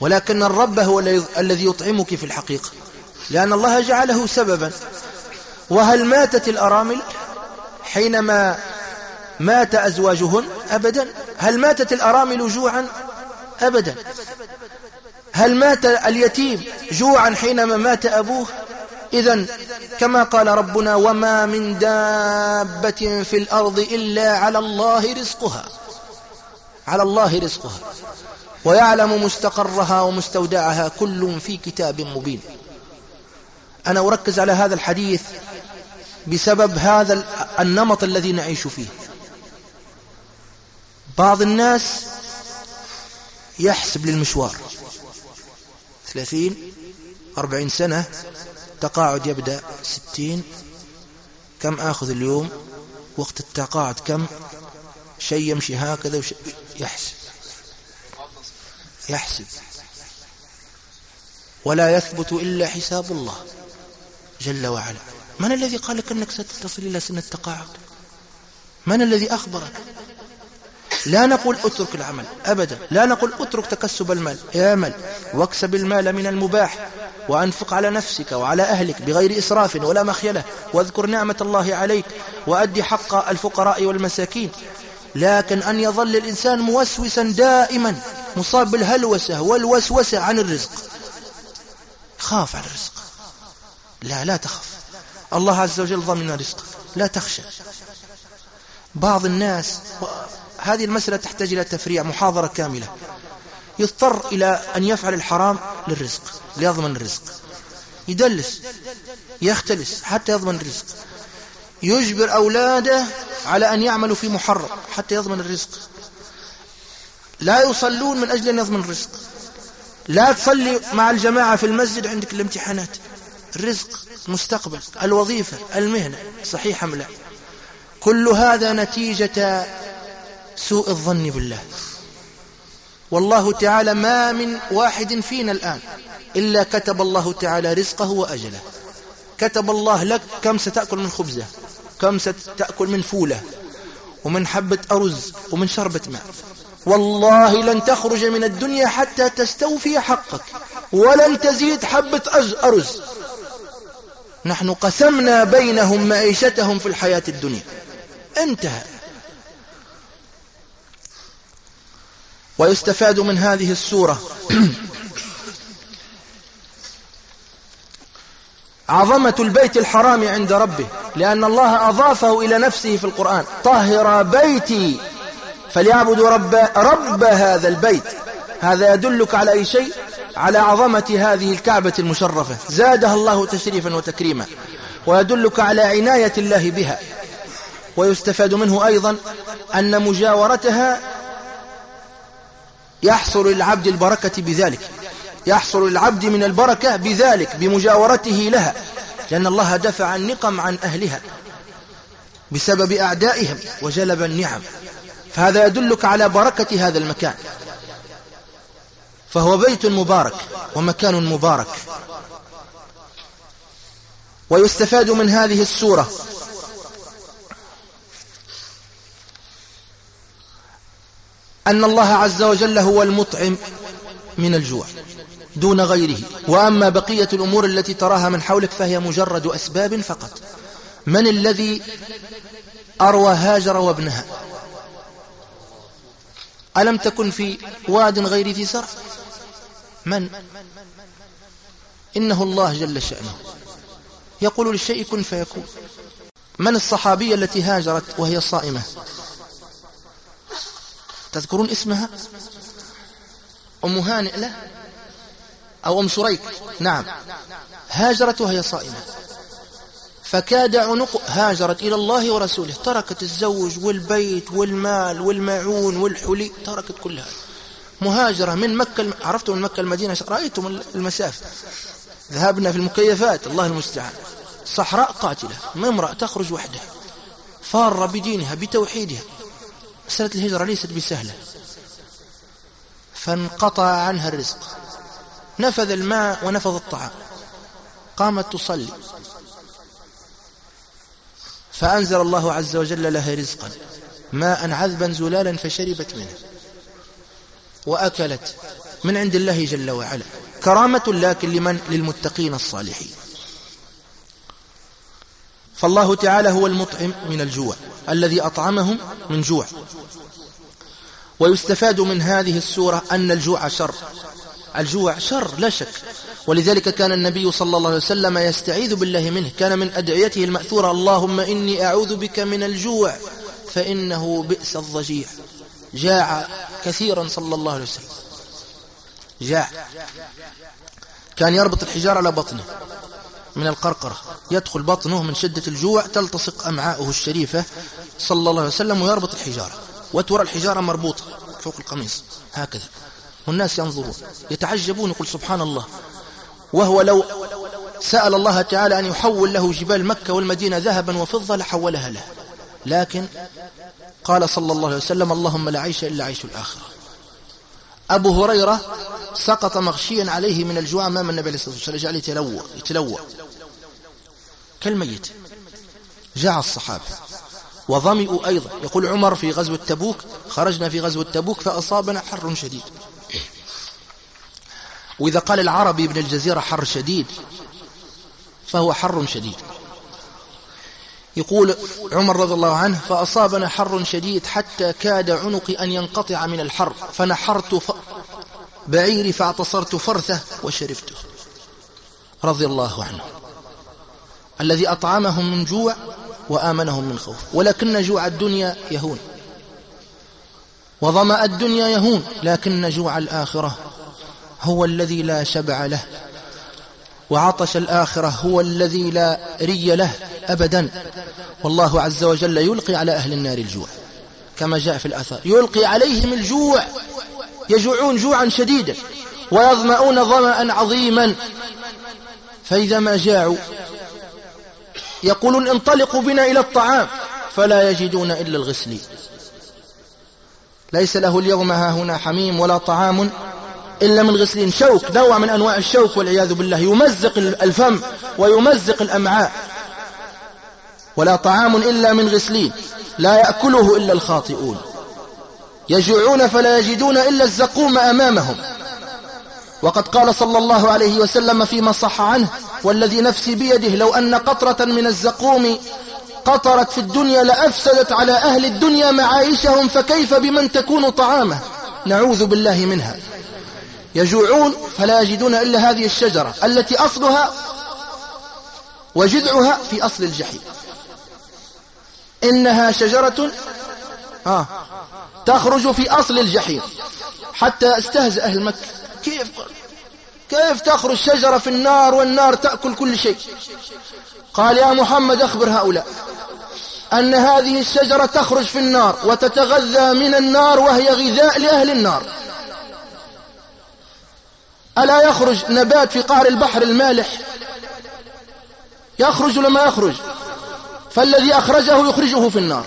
B: ولكن الرب هو الذي يطعمك في الحقيقة لأن الله جعله سببا. وهل ماتت الأرامل حينما مات أزواجهن؟ أبدا. هل ماتت الأرامل جوعا؟ أبدا. هل مات اليتيم جوعا حينما مات أبوه؟ إذا كما قال ربنا وما من دابة في الأرض إلا على الله رزقها. على الله رزقها ويعلم مستقرها ومستودعها كل في كتاب مبين. أنا أركز على هذا الحديث بسبب هذا النمط الذي نعيش فيه. بعض الناس يحسب للمشوار. ثلاثين أربعين سنة تقاعد يبدأ ستين كم آخذ اليوم؟ وقت التقاعد كم؟ شيء يمشي هكذا وش يحسب. يحسب. ولا يثبت إلا حساب الله جل وعلا. من الذي قال لك أنك ستصل إلى سن التقاعد؟ من الذي أخبرك؟ لا نقول اترك العمل أبدا. لا نقول اترك تكسب المال. اعمل واكسب المال من المباح وأنفق على نفسك وعلى أهلك بغير إسراف ولا مخيلة. واذكر نعمة الله عليك وأدي حق الفقراء والمساكين. لكن أن يظل الإنسان موسوسا دائما مصاب بالهلوسة والوسوسة عن الرزق. خاف على الرزق. لا لا تخف الله عز وجل ضمن رزقك لا تخشى. بعض الناس هذه المسألة تحتاج إلى تفريع محاضرة كاملة. يضطر إلى أن يفعل الحرام للرزق ليضمن الرزق. يدلس يختلس حتى يضمن الرزق. يجبر أولاده على أن يعملوا في محرم حتى يضمن الرزق. لا يصلون من أجل أن يضمن الرزق. لا تصلي مع الجماعة في المسجد عندك الامتحانات. الرزق مستقبل الوظيفة المهنة صحيح أم لا؟ كل هذا نتيجة سوء الظن بالله. والله تعالى ما من واحد فينا الآن إلا كتب الله تعالى رزقه وأجله. كتب الله لك كم ستأكل من خبزة. كم ستأكل من فولة ومن حبة أرز ومن شربة ماء. والله لن تخرج من الدنيا حتى تستوفي حقك ولن تزيد حبة أرز. نحن قسمنا بينهم معيشتهم في الحياة الدنيا. انتهى. ويستفاد من هذه السورة عظمة البيت الحرام عند ربه لأن الله أضافه إلى نفسه في القرآن. طهر بيتي فليعبدوا رب, رب هذا البيت. هذا يدلك على أي شيء؟ على عظمة هذه الكعبة المشرفة. زادها الله تشريفا وتكريما ويدلك على عناية الله بها. ويستفاد منه أيضا أن مجاورتها يحصل للعبد البركة بذلك. يحصل للعبد من البركة بذلك بمجاورته لها لأن الله دفع النقم عن أهلها بسبب أعدائهم وجلب النعم. فهذا يدلك على بركة هذا المكان. فهو بيت مبارك ومكان مبارك. ويستفاد من هذه السورة أن الله عز وجل هو المطعم من الجوع. دون غيره. وأما بقية الأمور التي تراها من حولك فهي مجرد أسباب فقط. من الذي أروى هاجر وابنها؟ ألم تكن في واد غير ذي زرع؟ من؟ إنه الله جل شأنه. يقول للشيء كن فيكون. من الصحابية التي هاجرت وهي صائمة؟ تذكرون اسمها؟ أم هانئ له أو أم شريك. نعم. هاجرت وهي صائمة. فكاد عنق هاجرت إلى الله ورسوله. تركت الزوج والبيت والمال والمعون والحلي. تركت كلها. مهاجرة من مكة عرفتم من مكة المدينة؟ رأيتم المسافة. ذهبنا في المكيفات. الله المستعان. صحراء قاتلة. امرأة تخرج وحدها. فارة بدينها بتوحيدها. مسألة الهجرة ليست بسهلة. فانقطع عنها الرزق. نفذ الماء ونفذ الطعام. قامت تصلي. فأنزل الله عز وجل لها رزقا ماء عذبا زلالا فشربت منه. وأكلت من عند الله جل وعلا. كرامة لكن لمن؟ للمتقين الصالحين. فالله تعالى هو المطعم من الجوع الذي أطعمهم من جوع. ويستفاد من هذه السورة أن الجوع شر. الجوع شر لا شك. ولذلك كان النبي صلى الله عليه وسلم يستعيذ بالله منه. كان من أدعيته المأثورة اللهم إني أعوذ بك من الجوع فإنه بئس الضجيع. جاع كثيرا صلى الله عليه وسلم. جاع. كان يربط الحجار على بطنه من القرقرة. يدخل بطنه من شدة الجوع تلتصق أمعاؤه الشريفة صلى الله عليه وسلم ويربط الحجارة. وترى الحجارة مربوطة فوق القميص. هكذا. والناس ينظرون يتعجبون يقول سبحان الله وهو لو سأل الله تعالى أن يحول له جبال مكة والمدينة ذهبا وفضة لحولها له. لكن قال صلى الله عليه وسلم اللهم لا عيش إلا عيش الآخرة. أبو هريرة سقط مغشيا عليه من الجوع أمام النبي عليه الصلاة والسلام. جعل يتلوى يتلوى كالميت. جاء الصحابة. وظمئوا أيضا. يقول عمر في غزوة تبوك خرجنا في غزوة تبوك فأصابنا حر شديد. وإذا قال العربي ابن الجزيرة حر شديد فهو حر شديد. يقول عمر رضي الله عنه فأصابنا حر شديد حتى كاد عنقي أن ينقطع من الحر فنحرت ف... بعيري فاعتصرت فرثه وشربته. رضي الله عنه. الذي أطعمهم من جوع وآمنهم من خوف. ولكن جوع الدنيا يهون. وظمأ الدنيا يهون لكن جوع الآخرة هو الذي لا شبع له. وعطش الآخرة هو الذي لا ري له أبدا. والله عز وجل يلقي على أهل النار الجوع. كما جاء في الأثر يلقي عليهم الجوع. يجوعون جوعا شديدا. ويظمؤون ظمأ عظيما. فإذا ما جاعوا يقولون انطلقوا بنا إلى الطعام. فلا يجدون إلا الغسلين ليس له اليوم ها هنا حميم ولا طعام. إلا من غسلين. شوك نوع من أنواع الشوك والعياذ بالله. يمزق الفم ويمزق الأمعاء. ولا طعام إلا من غسلين. لا يأكله إلا الخاطئون. يجوعون فلا يجدون إلا الزقوم أمامهم. وقد قال صلى الله عليه وسلم فيما صح عنه والذي نفسي بيده لو أن قطرة من الزقوم قطرت في الدنيا لأفسدت على أهل الدنيا معايشهم فكيف بمن تكون طعامه؟ نعوذ بالله منها. يجوعون فلا يجدون إلا هذه الشجرة التي أصلها وجذعها في أصل الجحيم. إنها شجرة آه تخرج في أصل الجحيم. حتى استهزأ أهل مكة. كيف كيف تخرج شجرة في النار والنار تأكل كل شيء؟ قال يا محمد أخبر هؤلاء أن هذه الشجرة تخرج في النار وتتغذى من النار وهي غذاء لأهل النار. ألا يخرج نبات في قعر البحر المالح؟ يخرج لما يخرج؟ فالذي أخرجه يخرجه في النار.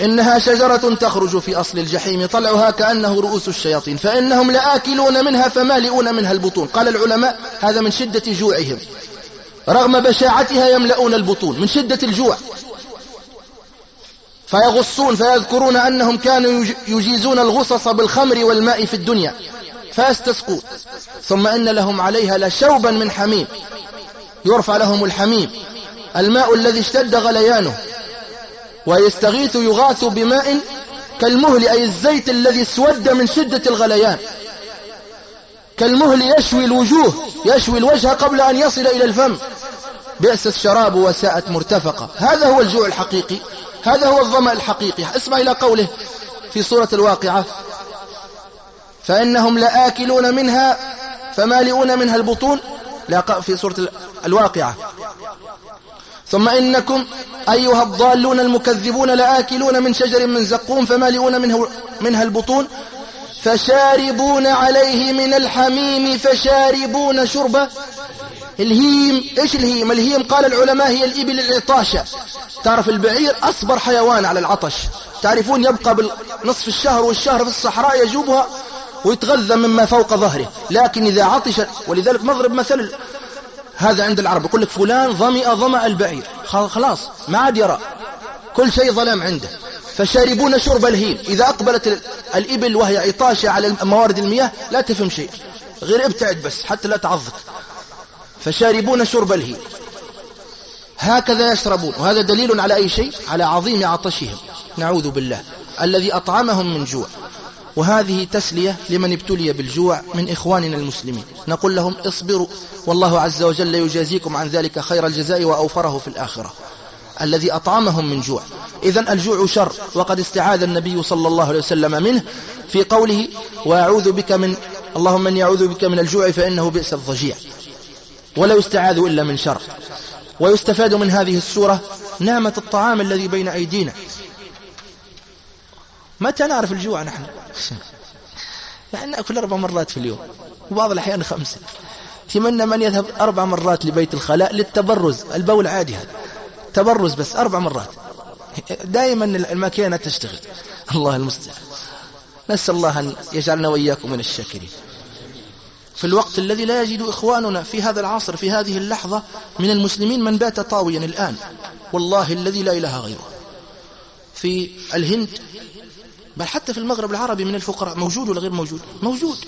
B: إنها شجرة تخرج في أصل الجحيم طلعها كأنه رؤوس الشياطين فإنهم لآكلون منها فمالئون منها البطون. قال العلماء هذا من شدة جوعهم رغم بشاعتها يملؤون البطون من شدة الجوع. فيغصون فيذكرون أنهم كانوا يجيزون الغصص بالخمر والماء في الدنيا فيستسقون. ثم إن لهم عليها لشوبا من حميم. يرفع لهم الحميم. الماء الذي اشتد غليانه. ويستغيث يغاث بماء كالمهل أي الزيت الذي اسود من شدة الغليان. كالمهل يشوي الوجوه يشوي الوجه قبل أن يصل إلى الفم. بئس الشراب وساءت مرتفقة. هذا هو الجوع الحقيقي. هذا هو الظمأ الحقيقي. اسمع إلى قوله في سورة الواقعة. فإنهم لآكلون منها فمالئون منها البطون. في سورة الواقعة. ثم إنكم أيها الضالون المكذبون لآكلون من شجر من زقوم فمالئون منه منها البطون. فشاربون عليه من الحميم فشاربون شربة. الهيم إيش الهيم؟ الهيم قال العلماء هي الإبل العطاشة. تعرف البعير أصبر حيوان على العطش. تعرفون يبقى بنصف الشهر والشهر في الصحراء يجوبها ويتغذى مما فوق ظهره. لكن إذا عطش ولذلك نضرب مثل هذا عند العرب يقول لك فلان ظمئ ظمأ البعير. خلاص ما عاد يرى. كل شيء ظلام عنده. فشاربون شرب الهيم. إذا أقبلت الإبل وهي عطاشة على موارد المياه لا تفهم شيء. غير ابتعد بس حتى لا تعضك فشاربون شرب الهيم هكذا يشربون وهذا دليل على أي شيء؟ على عظيم عطشهم. نعوذ بالله. الذي أطعمهم من جوع. وهذه تسلية لمن ابتلي بالجوع من إخواننا المسلمين. نقول لهم اصبروا والله عز وجل يجازيكم عن ذلك خير الجزاء وأوفره في الآخرة. الذي أطعمهم من جوع. إذا الجوع شر وقد استعاذ النبي صلى الله عليه وسلم منه في قوله وأعوذ بك من اللهم من يعوذ بك من الجوع فإنه بئس الضجيع. ولا يستعاذ إلا من شر. ويستفاد من هذه السورة نعمة الطعام الذي بين أيدينا. متى نعرف الجوع نحن؟ يعني نأكل أربع مرات في اليوم وبعض الأحيان خمسة. تمنى من يذهب أربع مرات لبيت الخلاء للتبرز البول عادي هذا. تبرز بس أربع مرات. دائما الماكينة تشتغل. الله المستعان. نسأل الله أن يجعلنا وإياكم من الشاكرين. في الوقت الذي لا يجد إخواننا في هذا العصر في هذه اللحظة من المسلمين من بات طاويا الآن. والله الذي لا إله غيره. في الهند بل حتى في المغرب العربي من الفقراء موجود ولا غير موجود؟ موجود.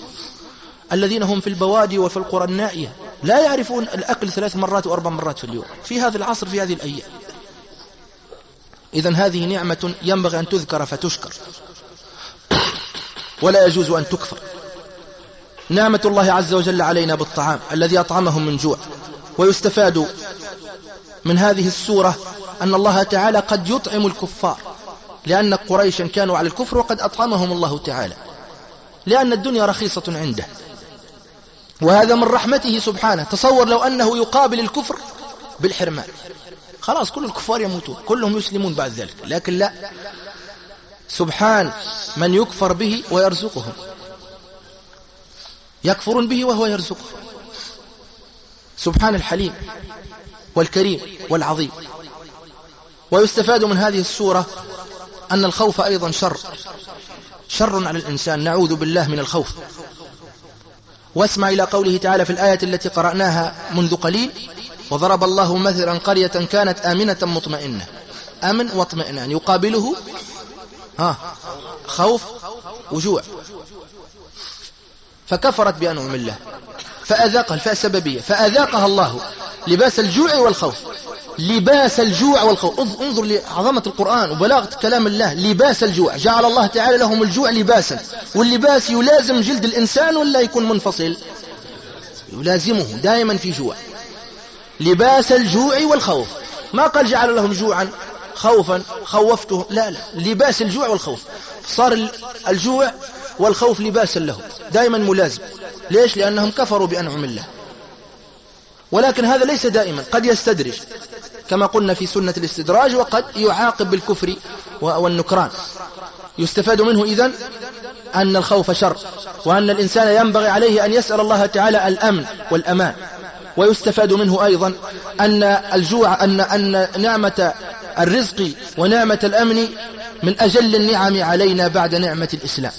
B: الذين هم في البوادي وفي القرى النائية. لا يعرفون الأكل ثلاث مرات وأربع مرات في اليوم. في هذا العصر في هذه الأيام. إذا هذه نعمة ينبغي أن تذكر فتشكر. ولا يجوز أن تكفر. نعمة الله عز وجل علينا بالطعام الذي أطعمهم من جوع ويستفاد من هذه السورة أن الله تعالى قد يطعم الكفار لأن قريشا كانوا على الكفر وقد أطعمهم الله تعالى لأن الدنيا رخيصة عنده. وهذا من رحمته سبحانه تصور لو أنه يقابل الكفر بالحرمان. خلاص كل الكفار يموتون كلهم يسلمون بعد ذلك لكن لا. سبحان من يكفر به ويرزقهم. يكفرون به وهو يرزقه سبحان الحليم والكريم والعظيم. ويستفاد من هذه السورة أن الخوف أيضا شر. شر على الإنسان. نعوذ بالله من الخوف. واسمع إلى قوله تعالى في الآية التي قرأناها منذ قليل وضرب الله مثلا قرية كانت آمنة مطمئنة. أمن واطمئنان. يقابله ها خوف وجوع. فكفرت بأنعم الله فأذاقها الفاء سببية فأذاقها الله لباس الجوع والخوف. لباس الجوع والخوف. انظر لعظمة القرآن وبلاغة كلام الله. لباس الجوع. جعل الله تعالى لهم الجوع لباسا. واللباس يلازم جلد الإنسان ولا يكون منفصل. يلازمه دائما في جوع. لباس الجوع والخوف. ما قال جعل لهم جوعا؟ خوفا. خوفته. لا لا. لباس الجوع والخوف. صار الجوع والخوف لباسا له دائما ملازم. ليش؟ لأنهم كفروا بأنعم الله. ولكن هذا ليس دائما قد يستدرج. كما قلنا في سنة الاستدراج وقد يعاقب بالكفر والنكران. يستفاد منه إذن أن الخوف شر وأن الإنسان ينبغي عليه أن يسأل الله تعالى الأمن والأمان. ويستفاد منه أيضا أن الجوع أن, أن نعمة الرزق ونعمة الأمن من أجل النعم علينا بعد نعمة الإسلام.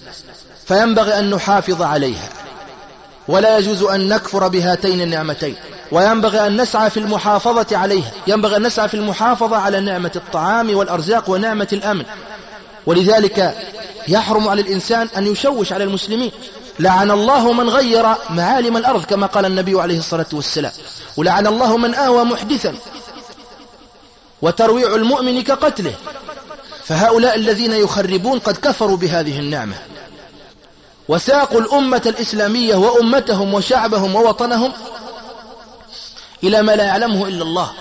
B: فينبغي أن نحافظ عليها. ولا يجوز أن نكفر بهاتين النعمتين. وينبغي أن نسعى في المحافظة عليها. ينبغي أن نسعى في المحافظة على نعمة الطعام والأرزاق ونعمة الأمن. ولذلك يحرم على الإنسان أن يشوش على المسلمين. لعن الله من غير معالم الأرض كما قال النبي عليه الصلاة والسلام. ولعن الله من آوى محدثا. وترويع المؤمن كقتله. فهؤلاء الذين يخربون قد كفروا بهذه النعمة. وساقوا الأمة الإسلامية وأمتهم وشعبهم ووطنهم إلى ما لا يعلمه إلا الله.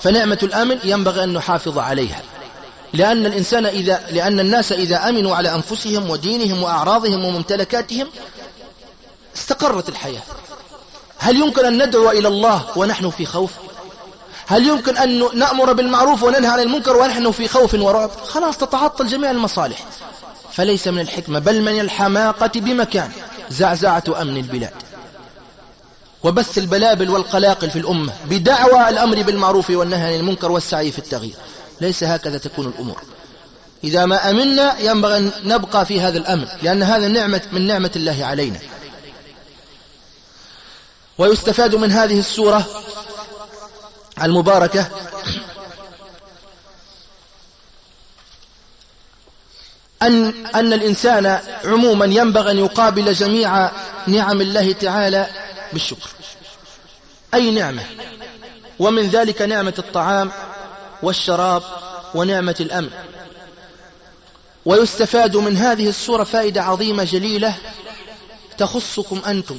B: فنعمة الأمن ينبغي أن نحافظ عليها. لأن الإنسان إذا لأن الناس إذا أمنوا على أنفسهم ودينهم وأعراضهم وممتلكاتهم استقرت الحياة. هل يمكن أن ندعو إلى الله ونحن في خوف؟ هل يمكن أن نأمر بالمعروف وننهى عن المنكر ونحن في خوف ورعب؟ خلاص تتعطل جميع المصالح. فليس من الحكمة بل من الحماقة بمكان زعزعة أمن البلاد. وبث البلابل والقلاقل في الأمة بدعوى الأمر بالمعروف والنهي عن المنكر والسعي في التغيير. ليس هكذا تكون الأمور. إذا ما أمنا ينبغي أن نبقى في هذا الأمن لأن هذا نعمة من نعمة الله علينا. ويستفاد من هذه السورة المباركة أن, أن الإنسان عموما ينبغي أن يقابل جميع نعم الله تعالى بالشكر. أي نعمة؟ ومن ذلك نعمة الطعام والشراب ونعمة الأمن. ويستفاد من هذه السورة فائدة عظيمة جليلة تخصكم أنتم.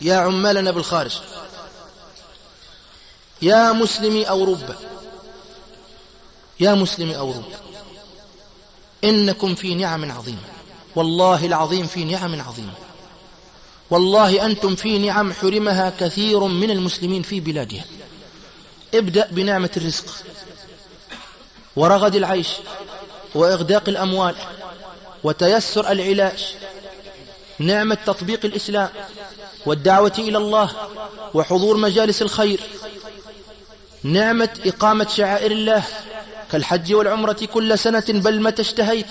B: يا عمالنا بالخارج. يا مسلمي أوروبا. يا مسلمي أوروبا. إنكم في نعم عظيمة والله العظيم في نعم عظيمة والله أنتم في نعم حرمها كثير من المسلمين في بلادها. ابدأ بنعمة الرزق ورغد العيش وإغداق الأموال
A: وتيسر العلاج. نعمة تطبيق الإسلام والدعوة إلى الله وحضور مجالس الخير. نعمة إقامة شعائر الله كالحج والعمرة كل سنة بل متى اشتهيت؟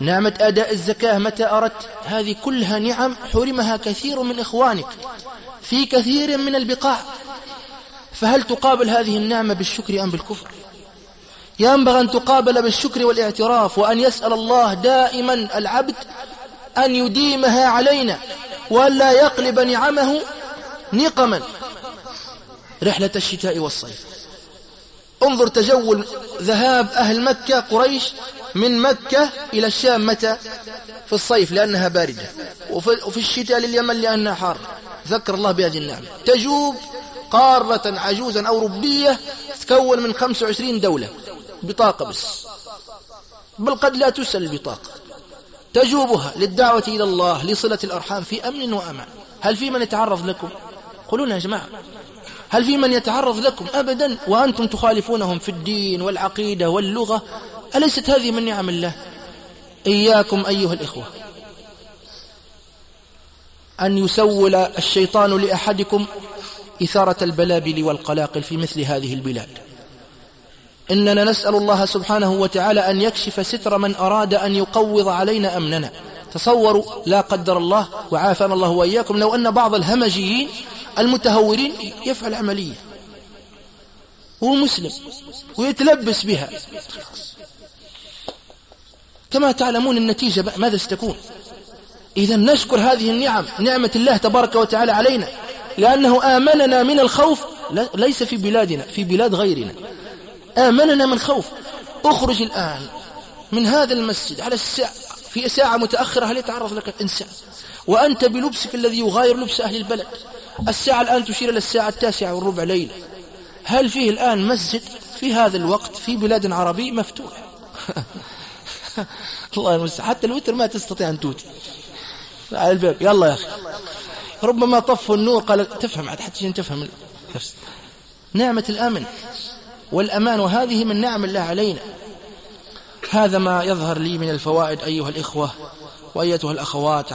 A: نعمة أداء الزكاة متى أردت؟ هذه كلها نعم حرمها كثير من إخوانك في كثير من البقاع. فهل تقابل هذه النعمة بالشكر أم بالكفر؟ ينبغي أن تقابل بالشكر والاعتراف وأن يسأل الله دائما العبد أن يديمها علينا وألا يقلب نعمه نقما. رحلة الشتاء والصيف. انظر تجول ذهاب أهل مكة قريش من مكة إلى الشام متى؟ في الصيف لأنها باردة. وفي الشتاء لليمن لأنها حار. ذكر الله بهذه النعمة تجوب قارة عجوزا أو ربية تكون من 25 دولة. بطاقة بس. بل قد لا تسأل البطاقة. تجوبها للدعوة إلى الله لصلة الأرحام في أمن وأمان. هل في من يتعرض لكم؟ قولوا يا جماعة. هل في من يتعرض لكم أبدا وأنتم تخالفونهم في الدين والعقيدة واللغة؟ أليست هذه من نعم الله؟ إياكم أيها الإخوة. أن يسول الشيطان لأحدكم إثارة البلابل والقلاقل في مثل هذه البلاد. إننا نسأل الله سبحانه وتعالى أن يكشف ستر من أراد أن يقوض علينا أمننا. تصوروا لا قدر الله وعافانا الله وإياكم. لو أن بعض الهمجيين المتهورين يفعل عملية. هو مسلم ويتلبس بها. كما تعلمون النتيجة ماذا ستكون؟ إذا نشكر هذه النعم نعمة الله تبارك وتعالى علينا لأنه آمننا من الخوف ليس في بلادنا في بلاد غيرنا. آمننا من خوف. أخرج الآن من هذا المسجد على الساعة في ساعة متأخرة هل يتعرض لك الإنسان؟ وأنت بلبسك الذي يغاير لبس أهل البلد. الساعة الآن تشير إلى الساعة التاسعة والربع ليلة. هل فيه الآن مسجد في هذا الوقت في بلاد عربي؟ مفتوح. الله المستعان حتى الوتر ما تستطيع أن توتي على الباب. يلا يا أخي. ربما طفوا النور. قال تفهم عاد حتى تفهم. نعمة الأمن والأمان وهذه من نعم الله علينا. هذا ما يظهر لي من الفوائد أيها الإخوة. وأيتها الأخوات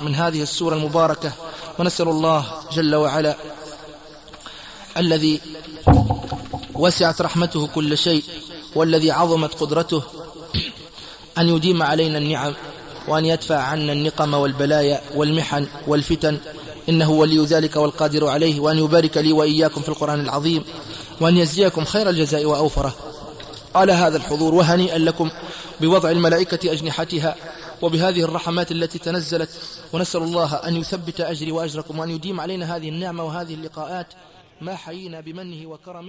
A: من هذه السورة المباركة ونسأل الله جل وعلا الذي وسعت رحمته كل شيء والذي عظمت قدرته أن يديم علينا النعم وأن يدفع عنا النقم والبلايا والمحن والفتن. إنه ولي ذلك والقادر عليه وأن يبارك لي وإياكم في القرآن العظيم وأن يجزيكم خير الجزاء وأوفره. على هذا الحضور وهنيئا لكم بوضع الملائكة أجنحتها وبهذه الرحمات التي تنزلت ونسأل الله أن يثبت أجري وأجركم وأن يديم علينا هذه النعمة وهذه اللقاءات ما حيينا بمنه وكرمه.